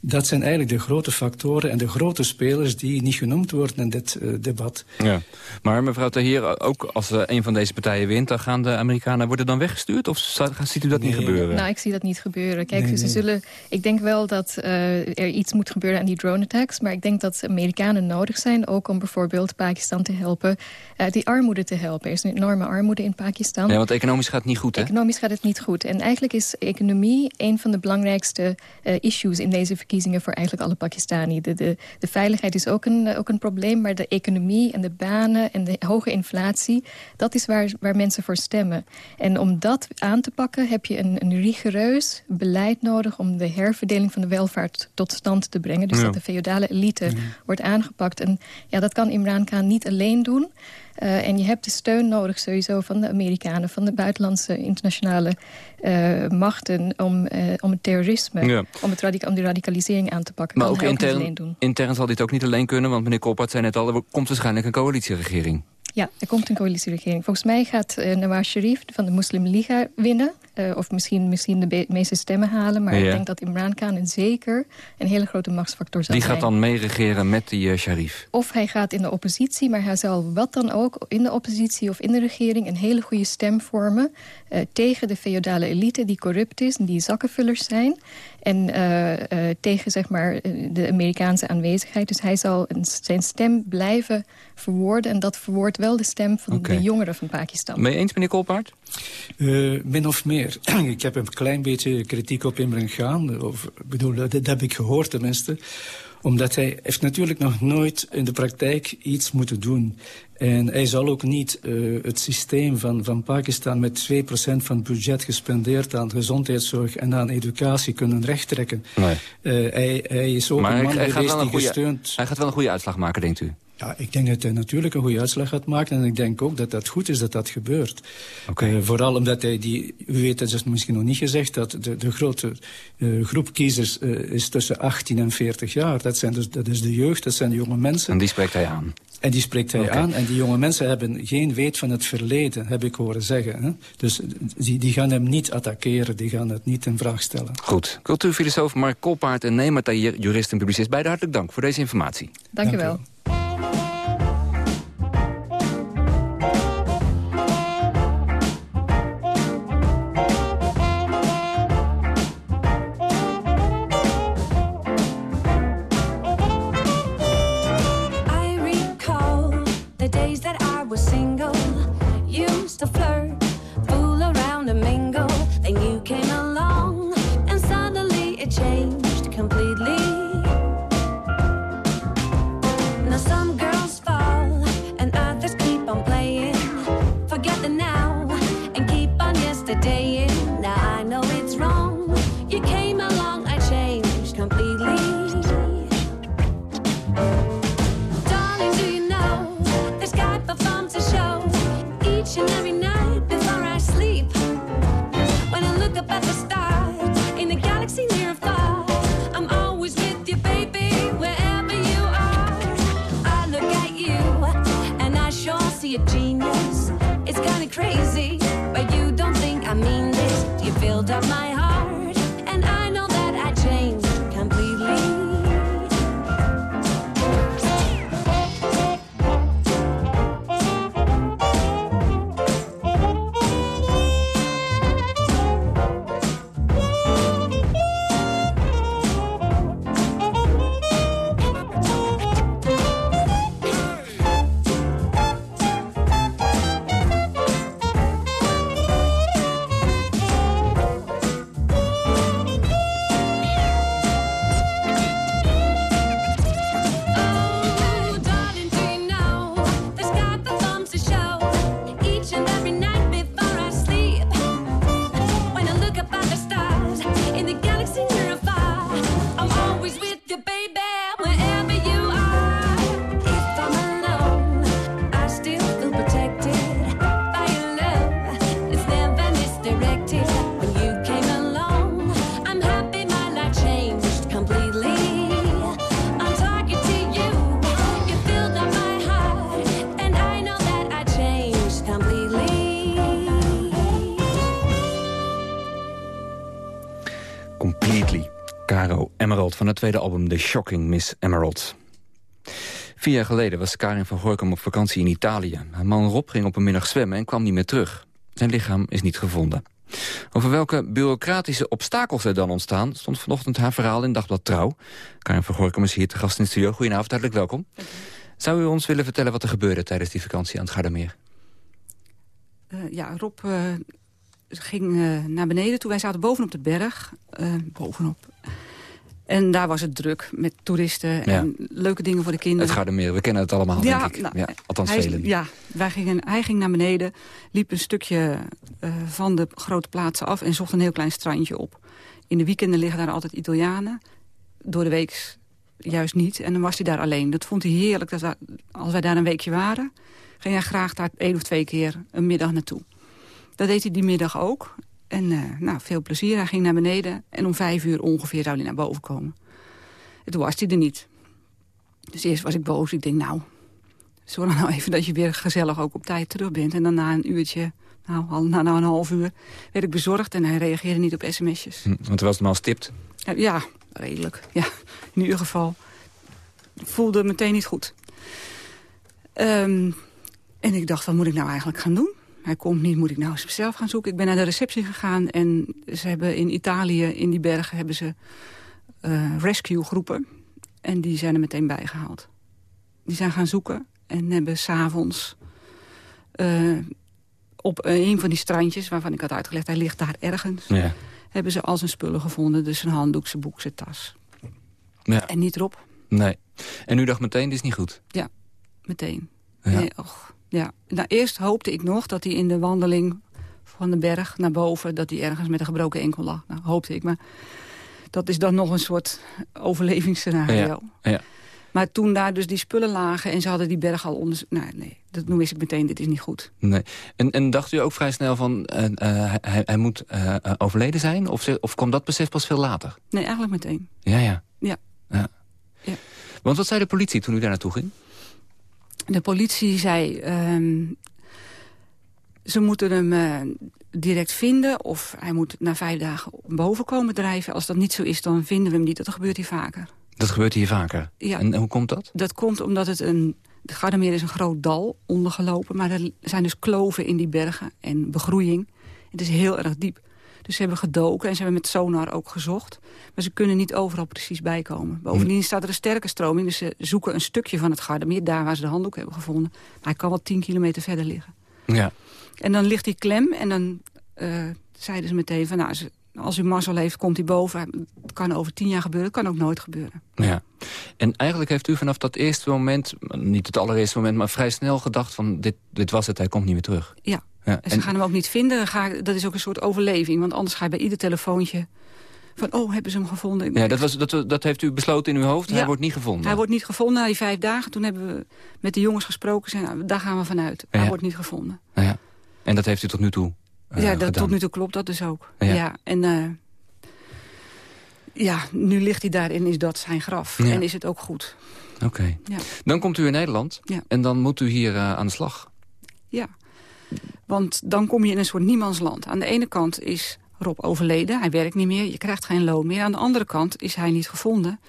dat zijn eigenlijk de grote factoren en de grote spelers die niet genoemd worden in dit uh, debat. Ja. Maar mevrouw Tahir, ook als uh, een van deze partijen wint... dan gaan de Amerikanen worden dan weggestuurd? Of ziet u dat niet gebeuren? Nou, ik zie dat niet gebeuren. Kijk, nee, ze zullen, ik denk wel dat uh, er iets moet gebeuren aan die drone-attacks... maar ik denk dat Amerikanen nodig zijn... ook om bijvoorbeeld Pakistan te helpen, die armoede te helpen. Er is een enorme armoede in Pakistan. Ja, want economisch gaat het niet goed, hè? Economisch gaat het niet goed. En eigenlijk is economie een van de belangrijkste issues in deze verkiezingen voor eigenlijk alle Pakistani. De, de, de veiligheid is ook een, ook een probleem, maar de economie en de banen en de hoge inflatie, dat is waar, waar mensen voor stemmen. En om dat aan te pakken heb je een, een rigoureus beleid nodig om de herverdeling van de welvaart tot stand te brengen. Dus Ja. dat de feodale elite wordt aangepakt. En ja, dat kan Imran Khan niet alleen doen. Uh, en je hebt de steun nodig sowieso van de Amerikanen... van de buitenlandse internationale uh, machten... om, uh, om het terrorisme, Ja. om, het radica om de radicalisering aan te pakken. Maar kan ook intern, doen. intern zal dit ook niet alleen kunnen, want meneer Koppert zei net al... er komt waarschijnlijk een coalitieregering. Ja, er komt een coalitieregering. Volgens mij gaat uh, Nawaz Sharif van de Muslim Liga winnen. Uh, of misschien, misschien de meeste stemmen halen. Maar Ja. ik denk dat Imran Khan een zeker een hele grote machtsfactor zal Die zijn. gaat dan meeregeren met die uh, Sharif. Of hij gaat in de oppositie, maar hij zal wat dan ook... in de oppositie of in de regering een hele goede stem vormen... Uh, tegen de feodale elite die corrupt is en die zakkenvullers zijn... en tegen zeg maar, de Amerikaanse aanwezigheid. Dus hij zal een, zijn stem blijven verwoorden... en dat verwoordt wel de stem van de jongeren van Pakistan. Mee eens, meneer Kolpaard? Uh, min of meer. *clears throat* ik heb een klein beetje kritiek op Imran Khan. Of, ik bedoel, dat, dat heb ik gehoord tenminste omdat hij heeft natuurlijk nog nooit in de praktijk iets moeten doen. En hij zal ook niet uh, het systeem van, van Pakistan met 2% van het budget gespendeerd aan gezondheidszorg en aan educatie kunnen rechttrekken. Nee. Uh, hij, hij is ook maar een man hij, geweest die gesteund... hij gaat wel een goede uitslag maken, denkt u? Ja, ik denk dat hij natuurlijk een goede uitslag gaat maken. En ik denk ook dat dat goed is dat dat gebeurt. Okay. Uh, vooral omdat hij die... U weet, dat is misschien nog niet gezegd... dat de, de grote uh, groep kiezers uh, is tussen 18 en 40 jaar. Dat, zijn dus, dat is de jeugd, dat zijn de jonge mensen. En die spreekt hij aan? En die spreekt hij okay. aan. En die jonge mensen hebben geen weet van het verleden, heb ik horen zeggen. Hè? Dus die, die gaan hem niet attackeren, die gaan het niet in vraag stellen. Goed. Cultuurfilosoof Mark Kolpaard en Neema Tahir, jurist en publicist. Beide hartelijk dank voor deze informatie. Dank je wel. Completely. Caro Emerald van het tweede album The Shocking Miss Emerald. Vier jaar geleden was Karin van Gorkum op vakantie in Italië. Haar man Rob ging op een middag zwemmen en kwam niet meer terug. Zijn lichaam is niet gevonden. Over welke bureaucratische obstakels er dan ontstaan... stond vanochtend haar verhaal in Dagblad Trouw. Karin van Gorkum is hier te gast in de studio. Goedenavond, hartelijk welkom. Zou u ons willen vertellen wat er gebeurde tijdens die vakantie aan het Gardameer? Eh, ja, Rob eh, ging eh, naar beneden toe. Wij zaten bovenop de berg. eh, bovenop. En daar was het druk met toeristen en leuke dingen voor de kinderen. Het Gardermeer, we kennen het allemaal, Ja, denk ik. nou, ja, althans hij, velen. Ja, wij gingen, hij ging naar beneden, liep een stukje eh, van de grote plaatsen af... en zocht een heel klein strandje op. In de weekenden liggen daar altijd Italianen. Door de week juist niet. En dan was hij daar alleen. Dat vond hij heerlijk. Dat wij- als wij daar een weekje waren... ging hij graag daar één of twee keer een middag naartoe. Dat deed hij die middag ook. En eh, nou, veel plezier. Hij ging naar beneden. En om vijf uur ongeveer zou hij naar boven komen. En toen was hij er niet. Dus eerst was ik boos. Ik denk, nou, zorg nou even dat je weer gezellig ook op tijd terug bent. En dan na een uurtje, nou, al- na, een half uur, werd ik bezorgd. En hij reageerde niet op sms'jes. Hm, want er was hem al stipt. Ja, Ja, redelijk. Ja, in ieder geval. Voelde meteen niet goed. Ehm, en ik dacht, wat moet ik nou eigenlijk gaan doen? Hij komt niet, moet ik nou eens zelf gaan zoeken? Ik ben naar de receptie gegaan en ze hebben in Italië, in die bergen, hebben ze eh rescue groepen. En die zijn er meteen bijgehaald. Die zijn gaan zoeken en hebben s'avonds eh op een van die strandjes, waarvan ik had uitgelegd, hij ligt daar ergens Ja. hebben ze al zijn spullen gevonden. Dus zijn handdoek, zijn boek, zijn tas. Ja. En niet erop. Nee. En u dacht meteen, dit is niet goed. Ja, meteen. Ja. Nee, och, ja. Nou, eerst hoopte ik nog dat hij in de wandeling van de berg naar boven... dat hij ergens met een gebroken enkel lag. Nou, hoopte ik. Maar dat is dan nog een soort overlevingsscenario. Ja. Ja. Maar toen daar dus die spullen lagen en ze hadden die berg al onder... Nou, nee, dat, wist ik meteen, dit is niet goed. Nee. En, en dacht u ook vrij snel van, eh, eh, hij, hij moet eh, overleden zijn? Of, of kwam dat besef pas veel later? Nee, eigenlijk meteen. Ja, ja. Ja. ja. Ja. Want wat zei de politie toen u daar naartoe ging? De politie zei... ehm, ze moeten hem eh, direct vinden of hij moet na vijf dagen boven komen drijven. Als dat niet zo is, dan vinden we hem niet. Dat gebeurt hier vaker. Dat gebeurt hier vaker. Ja. En, hoe komt dat? Dat komt omdat het een... De Gardermeer is een groot dal ondergelopen... maar er zijn dus kloven in die bergen en begroeiing. Het is heel erg diep. Dus ze hebben gedoken en ze hebben met sonar ook gezocht. Maar ze kunnen niet overal precies bijkomen. Bovendien staat er een sterke stroming... dus ze zoeken een stukje van het Gardermeer... daar waar ze de handdoek hebben gevonden. Maar hij kan wel tien kilometer verder liggen. Ja. En dan ligt hij klem en dan eh, zeiden ze meteen van... Nou, ze- als u mazzel heeft, komt hij boven. Het kan over tien jaar gebeuren, het kan ook nooit gebeuren. Ja. En eigenlijk heeft u vanaf dat eerste moment, niet het allereerste moment... maar vrij snel gedacht van, dit, dit was het, hij komt niet meer terug. Ja, Ja. en ze gaan hem ook niet vinden. Ga, dat is ook een soort overleving. Want anders ga je bij ieder telefoontje van... oh, hebben ze hem gevonden? Ja, dat, was, dat, dat heeft u besloten in uw hoofd, hij Ja. wordt niet gevonden. Hij wordt niet gevonden na die vijf dagen. Toen hebben we met de jongens gesproken. Zijn, nou, daar gaan we vanuit. Ja. Hij wordt niet gevonden. Ja. En dat heeft u tot nu toe ja, dat, gedaan. tot nu toe klopt dat dus ook. Ja. Ja. en eh, ja, nu ligt hij daar en is dat zijn graf. Ja. En is het ook goed. Oké. Ja. Dan komt u in Nederland Ja. en dan moet u hier eh, aan de slag. Ja, want dan kom je in een soort niemandsland. Aan de ene kant is Rob overleden, hij werkt niet meer, je krijgt geen loon meer. Aan de andere kant is hij niet gevonden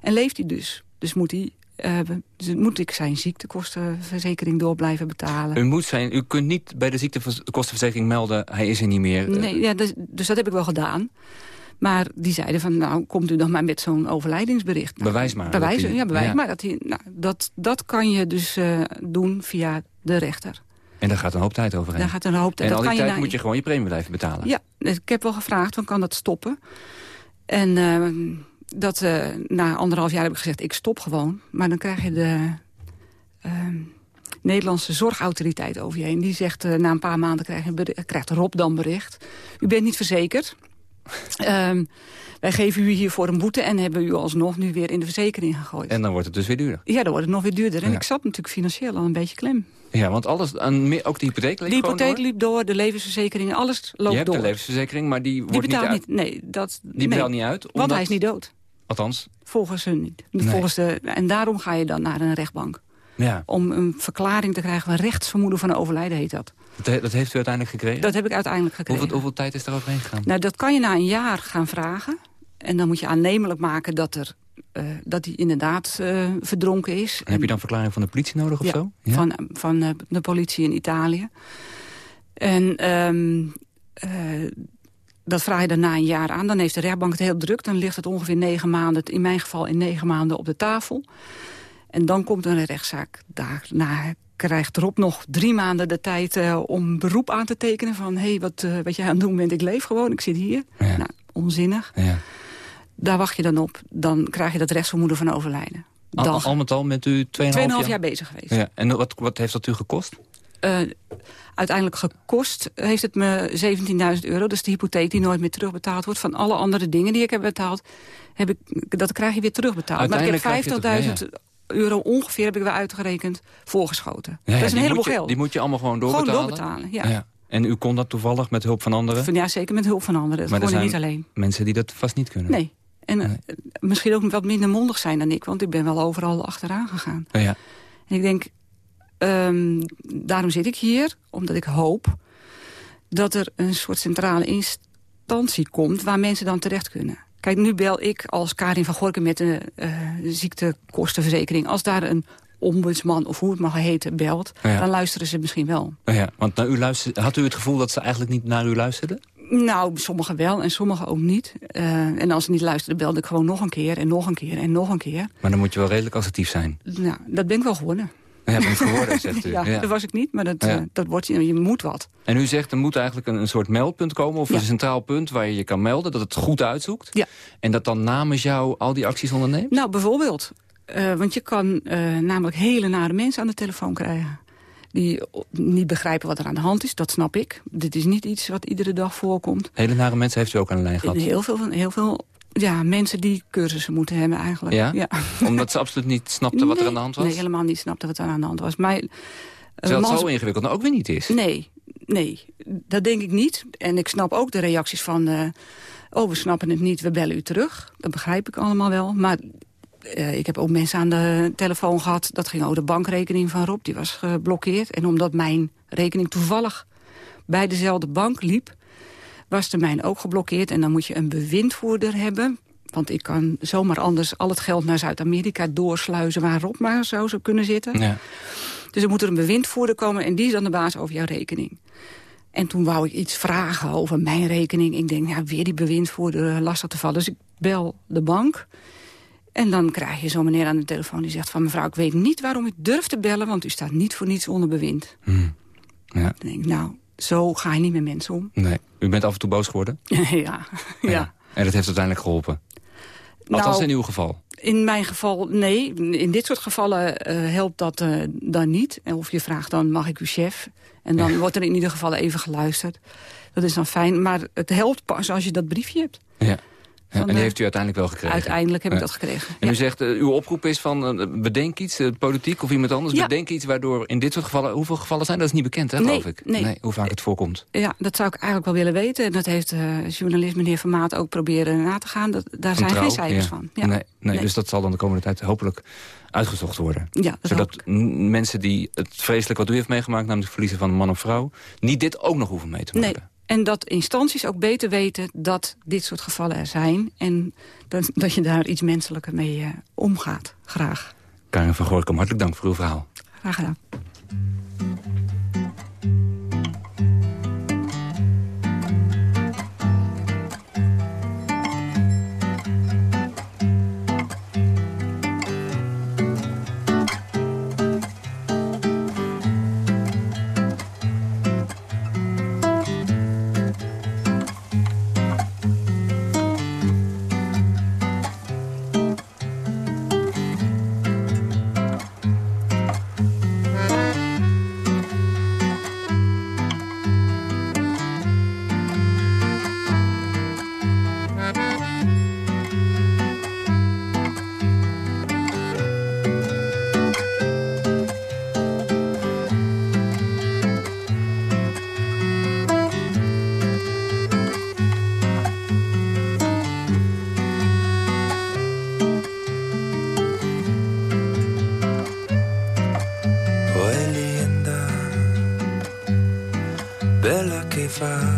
en leeft hij dus. Dus moet, hij, eh, dus moet ik zijn ziektekostenverzekering door blijven betalen. U, moet zijn, u kunt niet bij de ziektekostenverzekering melden... hij is er niet meer. Eh, Nee, ja, dus, dus dat heb ik wel gedaan. Maar die zeiden van, nou, komt u dan maar met zo'n overlijdingsbericht. Nou, Bewijs maar. Bewijs, dat die- ja, bewijs ja. maar. Dat, hij, nou, dat, dat kan je dus eh, doen via de rechter. En daar gaat een hoop tijd overheen. Daar gaat een hoop tijd- En al die je tijd na- moet je gewoon je premie blijven betalen. Ja, dus ik heb wel gevraagd, van kan dat stoppen? En eh, dat, eh, na anderhalf jaar heb ik gezegd, ik stop gewoon. Maar dan krijg je de eh, Nederlandse zorgautoriteit over je heen. Die zegt, eh, na een paar maanden krijg je krijgt Rob dan bericht. U bent niet verzekerd. Ehm, wij geven u hiervoor een boete en hebben u alsnog nu weer in de verzekering gegooid. En dan wordt het dus weer duurder. Ja, dan wordt het nog weer duurder. En Ja. ik zat natuurlijk financieel al een beetje klem. Ja, want alles, meer- ook de hypotheek leek De hypotheek door? liep door, de levensverzekering, alles loopt Je hebt door. de levensverzekering, maar die Die wordt niet, betaalt uit, niet, nee, dat, die nee. betaalt niet uit. Want omdat- hij is niet dood. Althans, Volgens hun niet. Nee. Volgens de, en daarom ga je dan naar een rechtbank. ja. Om een verklaring te krijgen, een rechtsvermoeden van een overlijden heet dat. Dat, dat heeft u uiteindelijk gekregen? Dat heb ik uiteindelijk gekregen. hoeveel, hoeveel tijd is daar overheen gegaan? Nou, dat kan je na een jaar gaan vragen. En dan moet je aannemelijk maken dat, er, eh, dat hij inderdaad eh, verdronken is. En heb je dan verklaring van de politie nodig of Ja, zo? van, van eh, de politie in Italië. En ehm, eh, dat vraag je dan na een jaar aan. Dan heeft de rechtbank het heel druk. Dan ligt het ongeveer negen maanden, in mijn geval in negen maanden, op de tafel. En dan komt er een rechtszaak. Daarna krijgt Rob nog drie maanden de tijd eh, om beroep aan te tekenen. Van, hé, hey, wat, eh, wat jij aan het doen bent, ik leef gewoon, ik zit hier. Nou, onzinnig. Ja. daar wacht je dan op. Dan krijg je dat rechtsvermoeden van overlijden. Al, met al bent u 2,5 jaar? 2,5 jaar bezig geweest. Ja. En wat, wat heeft dat u gekost? Eh, uiteindelijk gekost heeft het me 17.000 euro. Is de hypotheek die nooit meer terugbetaald wordt. Van alle andere dingen die ik heb betaald, heb ik, dat krijg je weer terugbetaald. Maar ik heb Uiteindelijk krijg je het- 50.000 euro ongeveer, heb ik weer uitgerekend, voorgeschoten. Ja, ja, dat is een heleboel je, geld. Die moet je allemaal gewoon Gewoon doorbetalen? doorbetalen, ja. En u kon dat toevallig met hulp van anderen? Van, ja, zeker met hulp van anderen. Dat maar er zijn niet alleen. mensen die dat vast niet kunnen? Nee. En eh, misschien ook wat minder mondig zijn dan ik. Want ik ben wel overal achteraan gegaan. Ja. En ik denk, ehm, daarom zit ik hier. Omdat ik hoop dat er een soort centrale instantie komt... waar mensen dan terecht kunnen. Kijk, nu bel ik als Karin van Gorken met de eh, ziektekostenverzekering. Als daar een ombudsman, of hoe het mag heten, belt... Ja. dan luisteren ze misschien wel. Ja, ja. Want naar u luister, had u het gevoel dat ze eigenlijk niet naar u luisterden? Nou, sommigen wel en sommigen ook niet. Eh, en als ze niet luisterden, belde ik gewoon nog een keer en nog een keer en nog een keer. Maar dan moet je wel redelijk assertief zijn. Nou, dat ben ik wel geworden. Ja, ik geworden, zegt *laughs* u. ja, Ja. dat was ik niet, maar dat, Ja. eh, dat wordt, je moet wat. En u zegt er moet eigenlijk een, een soort meldpunt komen... of Ja. een centraal punt waar je je kan melden, dat het goed uitzoekt. Ja. En dat dan namens jou al die acties onderneemt? Nou, bijvoorbeeld. eh, want je kan eh, namelijk hele nare mensen aan de telefoon krijgen. Die niet begrijpen wat er aan de hand is, dat snap ik. Dit is niet iets wat iedere dag voorkomt. Hele nare mensen heeft u ook aan de lijn gehad. Heel veel, van, heel veel ja, mensen die cursussen moeten hebben eigenlijk. Ja? Omdat ze absoluut niet snapten wat er aan de hand was? Nee, helemaal niet snapten wat er aan de hand was. Maar, eh, Terwijl het zo ingewikkeld nou ook weer niet is. Nee, nee, dat denk ik niet. En ik snap ook de reacties van... eh, oh, we snappen het niet, we bellen u terug. Dat begrijp ik allemaal wel. Maar eh, ik heb ook mensen aan de telefoon gehad... dat ging over de bankrekening van Rob, die was geblokkeerd. En omdat mijn rekening toevallig bij dezelfde bank liep... was de mijn ook geblokkeerd. En dan moet je een bewindvoerder hebben... Want ik kan zomaar anders al het geld naar Zuid-Amerika doorsluizen... waar Rob maar zou, zou kunnen zitten. Ja. Dus er moet er een bewindvoerder komen en die is dan de baas over jouw rekening. En toen wou ik iets vragen over mijn rekening. Ik denk, ja, weer die bewindvoerder eh, lastig te vallen. Dus ik bel de bank. En dan krijg je zo'n meneer aan de telefoon die zegt van... mevrouw, ik weet niet waarom u durft te bellen... want u staat niet voor niets onder bewind. Ja. Dan denk ik, nou, zo ga je niet met mensen om. Nee. U bent af en toe boos geworden? *laughs* ja, ja. En dat heeft uiteindelijk geholpen? Althans Nou, in uw geval? In mijn geval, nee. In dit soort gevallen eh, helpt dat eh, dan niet. Of je vraagt dan, mag ik uw chef? En dan wordt er in ieder geval even geluisterd. Dat is dan fijn. Maar het helpt pas als je dat briefje hebt. Ja. En die de- heeft u uiteindelijk wel gekregen? Uiteindelijk heb ik dat gekregen. En u zegt, eh, uw oproep is van, eh, bedenk iets, eh, politiek of iemand anders... Bedenk iets waardoor in dit soort gevallen... Hoeveel gevallen zijn dat? is niet bekend, hè, Nee, geloof ik? nee. hoe vaak het voorkomt. Ja, dat zou ik eigenlijk wel willen weten. En dat heeft eh journalist meneer Vermaat ook proberen na te gaan. Dat, daar Van zijn trouw, geen cijfers van. Ja. Nee, nee, dus dat zal dan de komende tijd hopelijk uitgezocht worden. Ja, dat Zodat mensen die het vreselijk wat u heeft meegemaakt... namelijk het verliezen van een man of vrouw... niet dit ook nog hoeven mee te maken. Nee. En dat instanties ook beter weten dat dit soort gevallen er zijn. En dat, dat je daar iets menselijker mee eh, omgaat. Graag. Karin van Gorkum, hartelijk dank voor uw verhaal. Graag gedaan. found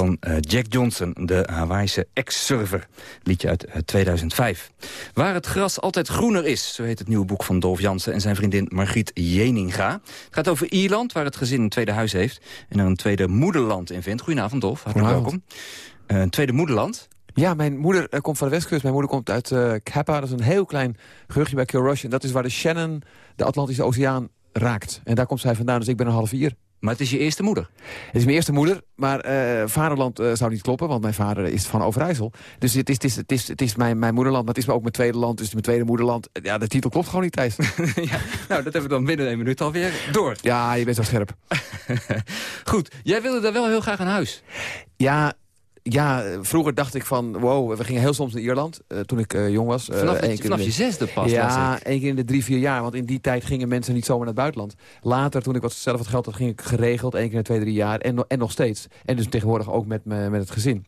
van eh, Jack Johnson, de Hawaïse ex-surfer. Liedje uit eh, 2005. Waar het gras altijd groener is, zo heet het nieuwe boek van Dolf Jansen... en zijn vriendin Margriet Jeninga. Het gaat over Ierland, waar het gezin een tweede huis heeft... en er een tweede moederland in vindt. Goedenavond, Dolf. Hartelijk welkom. Eh, een tweede moederland. Ja, mijn moeder eh, komt van de westkust. Mijn moeder komt uit eh Kappa. Dat is een heel klein gehuchtje bij Kilrush. En dat is waar de Shannon de Atlantische Oceaan raakt. En daar komt zij vandaan, dus ik ben een half vier. Maar het is je eerste moeder? Het is mijn eerste moeder, maar eh, vaderland eh, zou niet kloppen... want mijn vader is van Overijssel. Dus het is, het is, het is, het is mijn, mijn moederland, maar het is ook mijn tweede land. Dus mijn tweede moederland. Ja, de titel klopt gewoon niet, Thijs. *laughs* ja, nou, dat hebben we dan binnen een minuut alweer door. Ja, je bent zo scherp. *laughs* Goed, jij wilde daar wel heel graag een huis. Ja, ja, vroeger dacht ik van, wow, we gingen heel soms naar Ierland eh, toen ik eh, jong was. Eh, Vanaf, één je, vanaf zesde pas, Ja, één keer in de drie, vier jaar. Want in die tijd gingen mensen niet zomaar naar het buitenland. Later, toen ik wat, zelf wat geld had, ging ik geregeld. één keer in de twee, drie jaar. En, en nog steeds. En dus tegenwoordig ook met, me, met het gezin.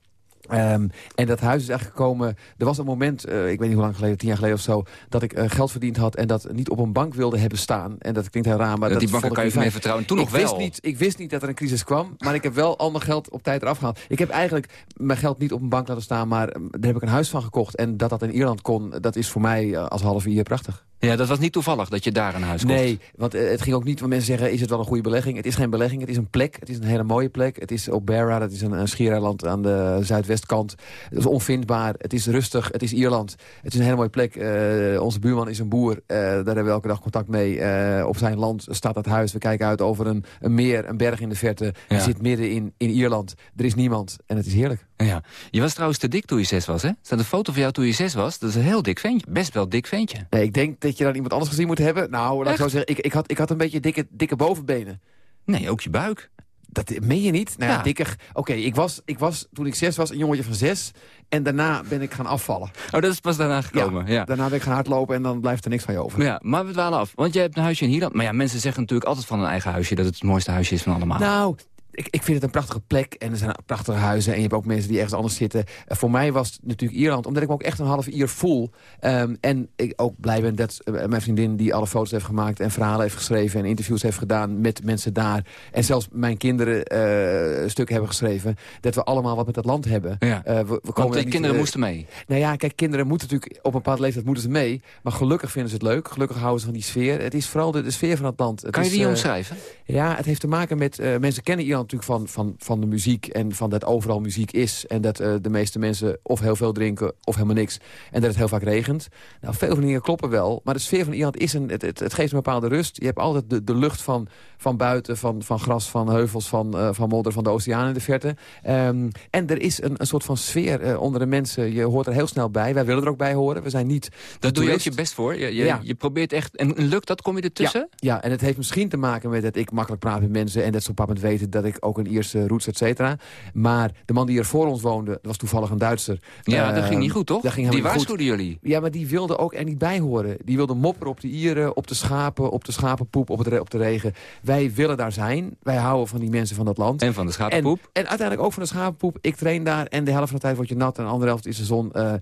Ehm, en dat huis is eigenlijk gekomen... Er was een moment, eh, ik weet niet hoe lang geleden, tien jaar geleden of zo... dat ik eh, geld verdiend had en dat niet op een bank wilde hebben staan. En dat klinkt heel raar, maar Dat die banken ik kan je meer vertrouwen. Toen ik nog wel. Wist niet, ik wist niet dat er een crisis kwam, maar ik heb wel al mijn geld op tijd eraf gehaald. Ik heb eigenlijk mijn geld niet op een bank laten staan... maar eh, daar heb ik een huis van gekocht. En dat dat in Ierland kon, dat is voor mij eh, als half vier prachtig. Ja, dat was niet toevallig dat je daar een huis kocht. Nee, want eh, het ging ook niet van mensen zeggen... is het wel een goede belegging? Het is geen belegging, het is een plek. Het is een hele mooie plek. Het is op Barra, dat is een, een schiereiland aan de zuidwestkant. Het is onvindbaar, het is rustig, het is Ierland. Het is een hele mooie plek. Eh, onze buurman is een boer, Eh, daar hebben we elke dag contact mee. Eh, op zijn land staat dat huis. We kijken uit over een, een meer, een berg in de verte. Je Ja. zit midden in, in Ierland. Er is niemand en het is heerlijk. Ja. Je was trouwens te dik toen je zes was, hè? Er staat een foto van jou toen je zes was. Dat is een heel dik ventje. Best wel dik ventje. Nee, ik denk dat je dan iemand anders gezien moet hebben. Nou, laat ik zo zeggen, ik, ik, had, ik had een beetje dikke, dikke bovenbenen. Nee, ook je buik. Dat meen je niet? Nou ja, Ja. dikker. Oké, ik, was, ik was toen ik zes was een jongetje van zes. En daarna ben ik gaan afvallen. Oh, dat is pas daarna gekomen. Ja. Daarna ben ik gaan hardlopen en dan blijft er niks van je over. Ja, maar we dwalen af. Want jij hebt een huisje in Ierland. Maar ja, mensen zeggen natuurlijk altijd van een eigen huisje... dat het het mooiste huisje is van allemaal. Nou, ik, ik vind het een prachtige plek. En er zijn prachtige huizen. En je hebt ook mensen die ergens anders zitten. Eh, voor mij was het natuurlijk Ierland. Omdat ik me ook echt een half Ier voel. Ehm, en ik ook blij ben dat eh, mijn vriendin die alle foto's heeft gemaakt... en verhalen heeft geschreven en interviews heeft gedaan met mensen daar. En zelfs mijn kinderen eh stukken hebben geschreven. Dat we allemaal wat met dat land hebben. Ja. We, we komen Want niet, kinderen moesten mee. Nou ja, kijk, kinderen moeten natuurlijk op een bepaalde leeftijd moeten ze mee. Maar gelukkig vinden ze het leuk. Gelukkig houden ze van die sfeer. Het is vooral de, de sfeer van het land. Het Kan je is, die omschrijven? ja, het heeft te maken met... mensen kennen Ierland natuurlijk van, van, van de muziek... en van dat overal muziek is. En dat eh, de meeste mensen of heel veel drinken of helemaal niks. En dat het heel vaak regent. Nou, veel van die dingen kloppen wel. Maar de sfeer van Ierland is een, het, het, het geeft een bepaalde rust. Je hebt altijd de, de lucht van, van buiten, van, van gras, van heuvels, van, eh, van modder, van de oceaan in de verte. Ehm, en er is een, een soort van sfeer eh, onder de mensen. Je hoort er heel snel bij. Wij willen er ook bij horen. We zijn niet... Dat doe je ook je best voor. Je, je, Ja. je probeert echt... En lukt dat? Kom je ertussen? Ja, ja, en het heeft misschien te maken met dat ik makkelijk praat met mensen... en dat ze op een moment weten dat ik ook een Ierse roots, et cetera. Maar de man die hier voor ons woonde, was toevallig een Duitser. Ja, dat ging niet goed, toch? dat ging Die waarschuwden jullie. Ja, maar die wilde ook er niet bij horen. Die wilde mopperen op de Ieren, op de schapen, op de schapenpoep, op, het op de regen. Wij willen daar zijn. Wij houden van die mensen van dat land. En van de schapenpoep. En, en uiteindelijk ook van de schapenpoep. Ik train daar en de helft van de tijd word je nat en de andere helft is de zon. Eh, eh,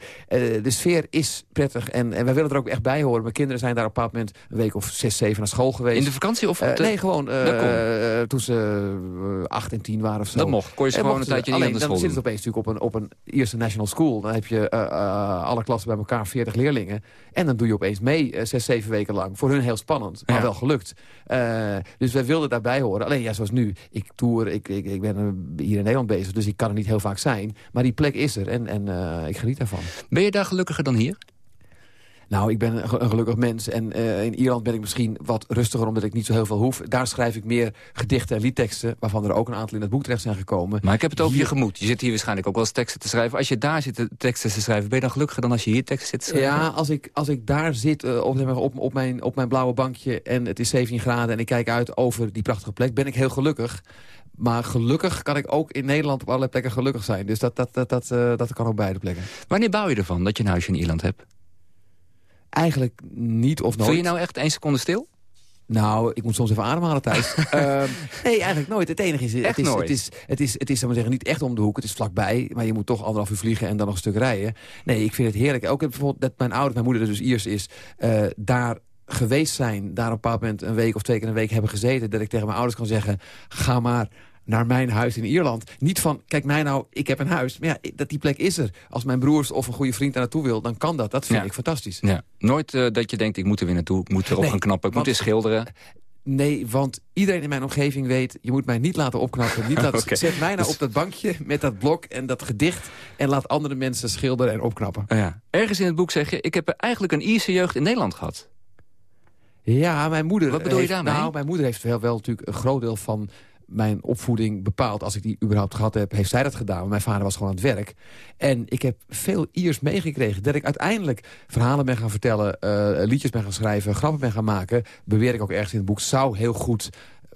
de sfeer is prettig en, en wij willen er ook echt bij horen. Mijn kinderen zijn daar op een bepaald moment een week of zes, zeven naar school geweest. In de vakantie of Eh, de- nee, gewoon toen ze eh, acht en tien waren of zo. Dat mocht. Kon je gewoon een tijdje niet alleen, aan de dan school zit het opeens natuurlijk op een, op een Ierse National School. Dan heb je eh, eh, alle klassen bij elkaar, 40 leerlingen. En dan doe je opeens mee, eh, zes, zeven weken lang. Voor hun heel spannend, maar Ja. wel gelukt. Eh, dus wij wilden daarbij horen. Alleen, ja, zoals nu, ik tour, ik, ik, ik ben eh, hier in Nederland bezig, dus ik kan er niet heel vaak zijn. Maar die plek is er en, en eh, ik geniet daarvan. Ben je daar gelukkiger dan hier? Nou, ik ben een, ge- een gelukkig mens. En eh, in Ierland ben ik misschien wat rustiger... omdat ik niet zo heel veel hoef. Daar schrijf ik meer gedichten en liedteksten... waarvan er ook een aantal in het boek terecht zijn gekomen. Maar ik heb het over je gemoed. Je zit hier waarschijnlijk ook wel eens teksten te schrijven. Als je daar zit te- teksten te schrijven, ben je dan gelukkiger dan als je hier teksten zit te schrijven? Ja, als ik, als ik daar zit eh, op, op, op, mijn, op mijn blauwe bankje... en het is 17 graden en ik kijk uit over die prachtige plek... ben ik heel gelukkig. Maar gelukkig kan ik ook in Nederland op allerlei plekken gelukkig zijn. Dus dat, dat, dat, dat, eh, dat kan op beide plekken. Wanneer bouw je ervan dat je een huisje in Ierland hebt? Eigenlijk niet of nooit. Voel je nou echt één seconde stil? Nou, ik moet soms even ademhalen thuis. *laughs* Ehm, nee, eigenlijk nooit. Het enige is... Echt het is, nooit? Het is, het is, het is, zal maar zeggen, niet echt om de hoek. Het is vlakbij. Maar je moet toch anderhalf uur vliegen en dan nog een stuk rijden. Nee, ik vind het heerlijk. Ook bijvoorbeeld dat mijn ouders, mijn moeder dus Iers is... eh, daar geweest zijn, daar op een bepaald moment een week of twee keer een week hebben gezeten... dat ik tegen mijn ouders kan zeggen, ga maar naar mijn huis in Ierland. Niet van, kijk mij nou, ik heb een huis. Maar ja, dat, die plek is er. Als mijn broers of een goede vriend daar naartoe wil, dan kan dat. Dat vind Ja. ik fantastisch. Ja. Nooit eh, dat je denkt, ik moet er weer naartoe, ik moet erop Nee, gaan knappen, ik moet eens schilderen. Nee, want iedereen in mijn omgeving weet... je moet mij niet laten opknappen. Niet *laughs* laten. Zet mij nou Dus- op dat bankje met dat blok en dat gedicht... en laat andere mensen schilderen en opknappen. Ja. Ergens in het boek zeg je, ik heb eigenlijk een Ierse jeugd in Nederland gehad. Ja, mijn moeder... Wat bedoel je daarmee? Nou, mijn moeder heeft wel, wel natuurlijk een groot deel van mijn opvoeding bepaald. Als ik die überhaupt gehad heb, heeft zij dat gedaan. Want mijn vader was gewoon aan het werk. En ik heb veel Iers meegekregen. Dat ik uiteindelijk verhalen ben gaan vertellen... eh, liedjes ben gaan schrijven, grappen ben gaan maken... beweer ik ook ergens in het boek, zou heel goed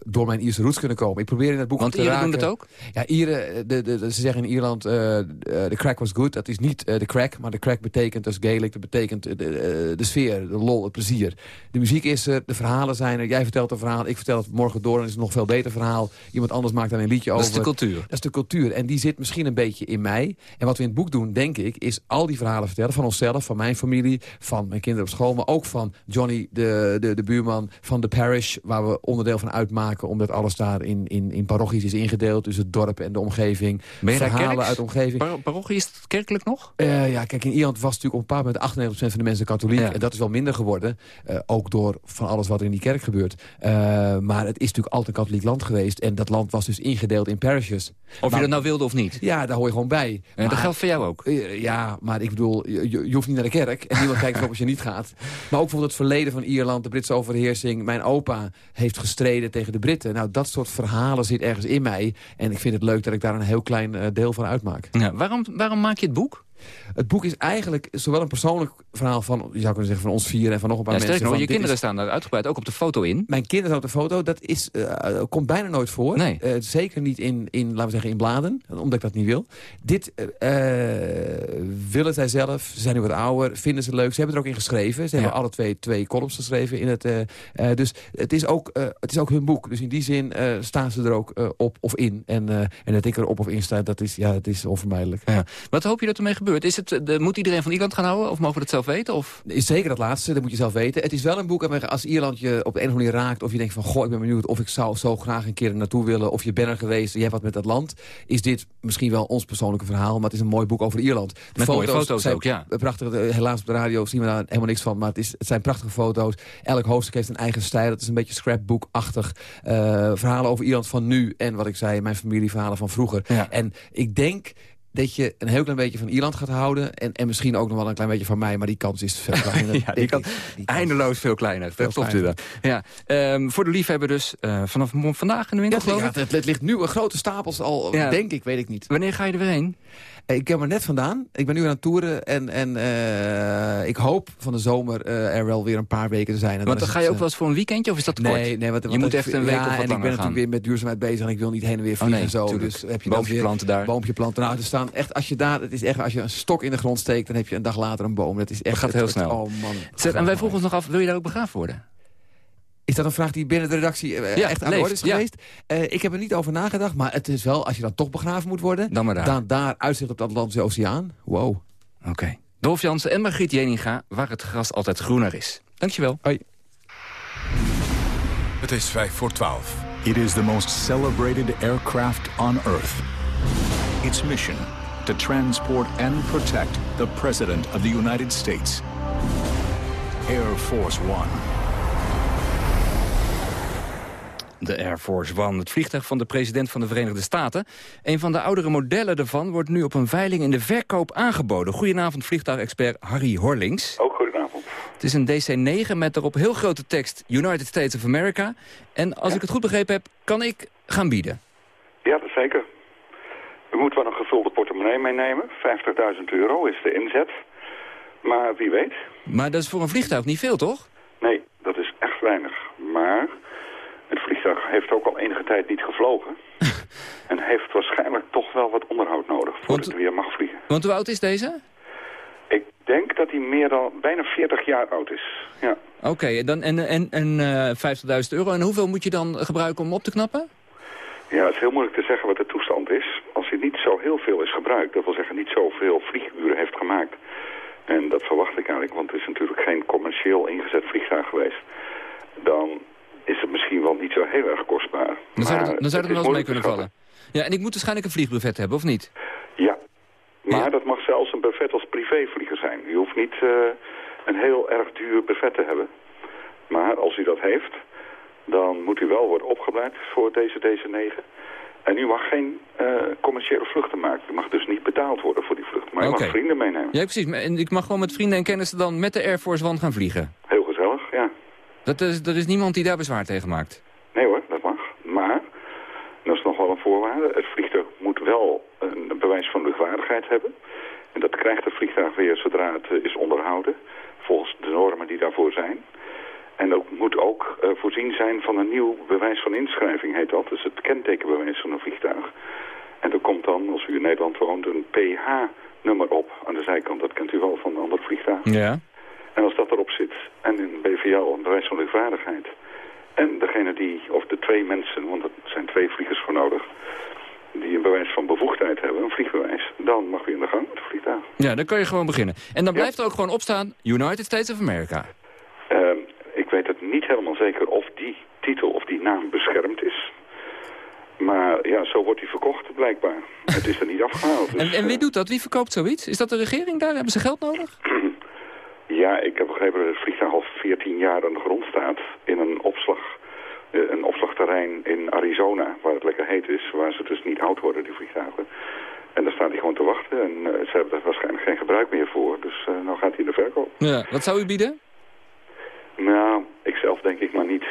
door mijn Ierse roots kunnen komen. Ik probeer in het boek Want te Ieren raken. doen dat ook? Ja, Ieren, de, de, de- ze zeggen in Ierland, eh, eh, de crack was good. Dat is niet eh, de crack, maar de crack betekent, dat is Gaelic, dat betekent eh, de, de, de sfeer, de lol, het plezier. De muziek is er, de verhalen zijn er. Jij vertelt een verhaal, ik vertel het morgen door, en is het nog veel beter verhaal. Iemand anders maakt daar een liedje Dat over. is de cultuur. Dat is de cultuur. En die zit misschien een beetje in mij. En wat we in het boek doen, denk ik, is al die verhalen vertellen. Van onszelf, van mijn familie, van mijn kinderen op school. Maar ook van Johnny, de, de, de buurman, van de parish. Waar we onderdeel van uitmaken. Omdat alles daar in, in, in parochies is ingedeeld. Dus het dorp en de omgeving. Daar verhalen kerks? uit de omgeving. Par parochie is het kerkelijk nog? Eh, ja, kijk, in Ierland was natuurlijk op een bepaald moment 98% van de mensen katholiek. Ja. En dat is wel minder geworden. eh, ook door van alles wat er in die kerk gebeurt. Eh, maar het is natuurlijk altijd een katholiek land geweest. En dat land was dus ingedeeld in parishes. Of Maar- je dat nou wilde of niet? Ja, daar hoor je gewoon bij. En dat geldt voor jou ook? Ja, maar ik bedoel, je, je- je hoeft niet naar de kerk. En niemand kijkt erop als je niet gaat. Maar ook bijvoorbeeld het verleden van Ierland, de Britse overheersing. Mijn opa heeft gestreden tegen de Britten. Nou, dat soort verhalen zit ergens in mij. En ik vind het leuk dat ik daar een heel klein eh, deel van uitmaak. Ja, waarom, waarom maak je het boek? Het boek is eigenlijk zowel een persoonlijk verhaal van... je zou kunnen zeggen van ons vier en van nog een paar Ja, mensen. nog, je kinderen is- staan daar uitgebreid ook op de foto in. Mijn kinderen op de foto. Dat is, eh, komt bijna nooit voor. Nee. Eh, zeker niet in, in, laten we zeggen, in bladen. Omdat ik dat niet wil. Dit eh, willen zij zelf. Ze zijn nu wat ouder. Vinden ze leuk. Ze hebben er ook in geschreven. Ze Ja. hebben alle twee, twee columns geschreven. In het, eh, eh, dus het is, ook, eh, het is ook hun boek. Dus in die zin eh, staan ze er ook eh, op of in. En, eh, en dat ik er op of in sta, dat is, ja, het is onvermijdelijk. Ja. Wat hoop je dat ermee gebeurt? Is het, eh, de, moet iedereen van Ierland gaan houden? Of mogen we dat zelf weten? Of? Is zeker dat laatste, dat moet je zelf weten. Het is wel een boek als Ierland je op de een of andere manier raakt... of je denkt van, goh, ik ben benieuwd of ik zou zo graag een keer er naartoe willen... of je bent er geweest, je hebt wat met dat land... is dit misschien wel ons persoonlijke verhaal... maar het is een mooi boek over Ierland. De Met mooie foto's zijn ook, ja. Prachtig, eh, helaas op de radio zien we daar helemaal niks van... maar het, is, het zijn prachtige foto's. Elk hoofdstuk heeft een eigen stijl. Het is een beetje scrapbook-achtig. Eh, verhalen over Ierland van nu en wat ik zei... mijn familieverhalen van vroeger. Ja. En ik denk dat je een heel klein beetje van Ierland gaat houden... En, en misschien ook nog wel een klein beetje van mij... maar die kans is veel *laughs* kleiner. Ja, die kan eindeloos veel kleiner. Dat klopt inderdaad. Ja, ehm, voor de liefhebber dus eh, vanaf vandaag in de Ja, winkel, het, geloof ligt- het, het ligt nu een grote stapels al, Ja. denk ik, weet ik niet. Wanneer ga je er weer heen? Eh, Ik heb er net vandaan. Ik ben nu aan het toeren. En, en eh, ik hoop van de zomer eh, er wel weer een paar weken te zijn. En Want dan ga je ook wel eens voor een weekendje of is dat Nee, kort? nee, want, je want moet echt een week ja, of wat en ik ben gaan. natuurlijk weer met duurzaamheid bezig en ik wil niet heen en weer Oh, vliegen nee, en zo. tuurlijk. Dus heb je Boompje weer planten daar. Boompje planten. Nou, er staan echt, als je daar, het is echt, als je een stok in de grond steekt, dan heb je een dag later een boom. Dat is echt gaat het- heel het- snel. Oh man. Zeg, en wij vroegen ons nog af, wil je daar ook begraven worden? Is dat een vraag die binnen de redactie eh, Ja, echt aan de orde is ja. geweest? Eh, ik heb er niet over nagedacht, maar het is wel, als je dan toch begraven moet worden... Dan maar daar. Dan daar uitzicht op de Atlantische Oceaan. Wow. Oké. Dolf Jansen en Margriet Jeninga, waar het gras altijd groener is. Dankjewel. Hoi. Het is vijf voor twaalf. It is the most celebrated aircraft on Earth. Its mission to transport and protect the President of the United States. Air Force One. De Air Force One, het vliegtuig van de president van de Verenigde Staten. Een van de oudere modellen ervan wordt nu op een veiling in de verkoop aangeboden. Goedenavond, vliegtuigexpert Harry Horlings. Ook goedenavond. Het is een DC-9 met erop heel grote tekst United States of America. En als ik het goed begrepen heb, kan ik gaan bieden. Ja, dat zeker. U moet wel een gevulde portemonnee meenemen. 50.000 euro is de inzet. Maar wie weet. Maar dat is voor een vliegtuig niet veel, toch? Nee, dat is echt weinig. Maar het vliegtuig heeft ook al enige tijd niet gevlogen. *laughs* en heeft waarschijnlijk toch wel wat onderhoud nodig voordat het weer mag vliegen. Want hoe oud is deze? Ik denk dat hij meer dan bijna 40 jaar oud is. Ja. Oké, dan en, en, en eh 50.000 euro. En hoeveel moet je dan gebruiken om op te knappen? Ja, het is heel moeilijk te zeggen wat de toestand is. Als hij niet zo heel veel is gebruikt, dat wil zeggen niet zoveel vlieguren heeft gemaakt. En dat verwacht ik eigenlijk, want het is natuurlijk geen commercieel ingezet vliegtuig geweest. Dan is het misschien wel niet zo heel erg kostbaar. Dan zou Maar er, dan zou het wel eens mee kunnen vallen. Ja, en ik moet waarschijnlijk een vliegbuffet hebben, of niet? Ja, maar dat mag zelfs een buffet als privévlieger zijn. U hoeft niet eh, een heel erg duur buffet te hebben. Maar als u dat heeft, dan moet u wel worden opgeleid voor deze DC-9. En u mag geen eh, commerciële vluchten maken. U mag dus niet betaald worden voor die vlucht. Maar u mag vrienden meenemen. Ja, precies. En ik mag gewoon met vrienden en kennissen dan met de Air Force One gaan vliegen. Dat is, er is niemand die daar bezwaar tegen maakt. Nee hoor, dat mag. Maar, dat is nog wel een voorwaarde, het vliegtuig moet wel een bewijs van luchtwaardigheid hebben. En dat krijgt het vliegtuig weer zodra het eh, is onderhouden, volgens de normen die daarvoor zijn. En ook moet ook eh, voorzien zijn van een nieuw bewijs van inschrijving, heet dat. Dus het kentekenbewijs van een vliegtuig. En er komt dan, als u in Nederland woont, een PH-nummer op aan de zijkant. Dat kent u wel van andere vliegtuigen. Ja. En als dat erop zit, en in BVL een bewijs van luchtvaardigheid... en degene die, of de twee mensen, want er zijn twee vliegers voor nodig... die een bewijs van bevoegdheid hebben, een vliegbewijs... dan mag u in de gang met het vliegtuig. Ja, dan kan je gewoon beginnen. En dan blijft er ook gewoon opstaan United States of America. Ehm, ik weet het niet helemaal zeker of die titel of die naam beschermd is. Maar ja, zo wordt die verkocht blijkbaar. *laughs* het is er niet afgehaald. dus, En, en wie doet dat? Wie verkoopt zoiets? Is dat de regering daar? Hebben ze geld nodig? *clears throat* Ja, ik heb begrepen dat het vliegtuig al 14 jaar aan de grond staat in een opslag. eh, Een opslagterrein in Arizona, waar het lekker heet is, waar ze dus niet oud worden, die vliegtuigen. En daar staat hij gewoon te wachten en eh, ze hebben er waarschijnlijk geen gebruik meer voor. Dus eh nou gaat hij in de verkoop. Ja. Wat zou u bieden? Nou, ik zelf denk ik maar niet.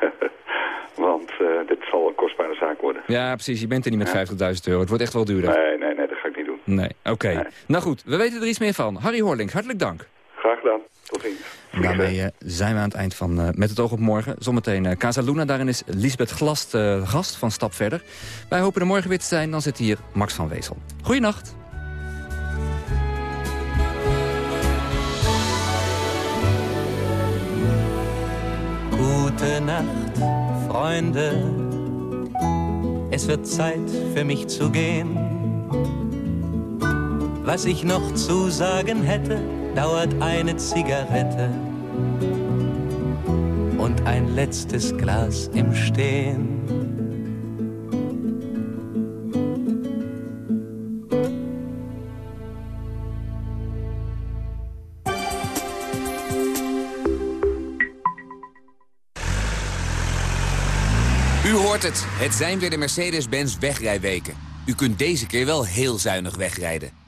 *laughs* Want dit zal een kostbare zaak worden. Ja, precies. Je bent er niet met 50.000 euro. Het wordt echt wel duurder. Nee, nee, nee, dat ga ik niet doen. Nee, oké. Nou goed, we weten er iets meer van. Harry Horling, hartelijk dank. Graag gedaan. Tot ziens. En daarmee eh, zijn we aan het eind van eh, Met het oog op morgen. Zometeen eh Casa Luna, daarin is Lisbeth Glast eh, gast van Stap Verder. Wij hopen er morgen weer te zijn, dan zit hier Max van Wezel. Goeienacht. Gute Nacht, Freunde. Es wird Zeit für mich zu gehen. Was ich noch zu sagen hätte, dauert eine Zigarette und ein letztes Glas im Stehen. U hoort het. Het zijn weer de Mercedes-Benz wegrijweken. U kunt deze keer wel heel zuinig wegrijden.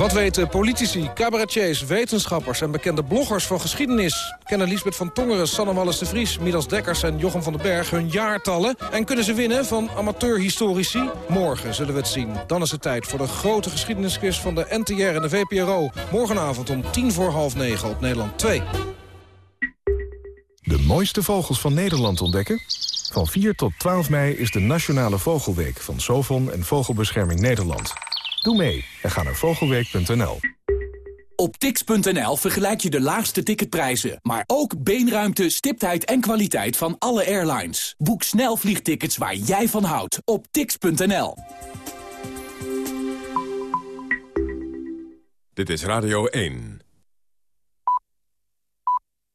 Wat weten politici, cabaretiers, wetenschappers en bekende bloggers van geschiedenis? Kennen Lisbeth van Tongeren, Sanne Wallis de Vries, Midas Dekkers en Jochem van den Berg hun jaartallen? En kunnen ze winnen van amateurhistorici? Morgen zullen we het zien. Dan is het tijd voor de grote geschiedenisquiz van de NTR en de VPRO. Morgenavond om tien voor half negen op Nederland 2. De mooiste vogels van Nederland ontdekken? Van 4 tot 12 mei is de Nationale Vogelweek van Sovon en Vogelbescherming Nederland. Doe mee en ga naar vogelweek.nl. Op tix.nl vergelijk je de laagste ticketprijzen, maar ook beenruimte, stiptheid en kwaliteit van alle airlines. Boek snel vliegtickets waar jij van houdt op tix.nl. Dit is Radio 1.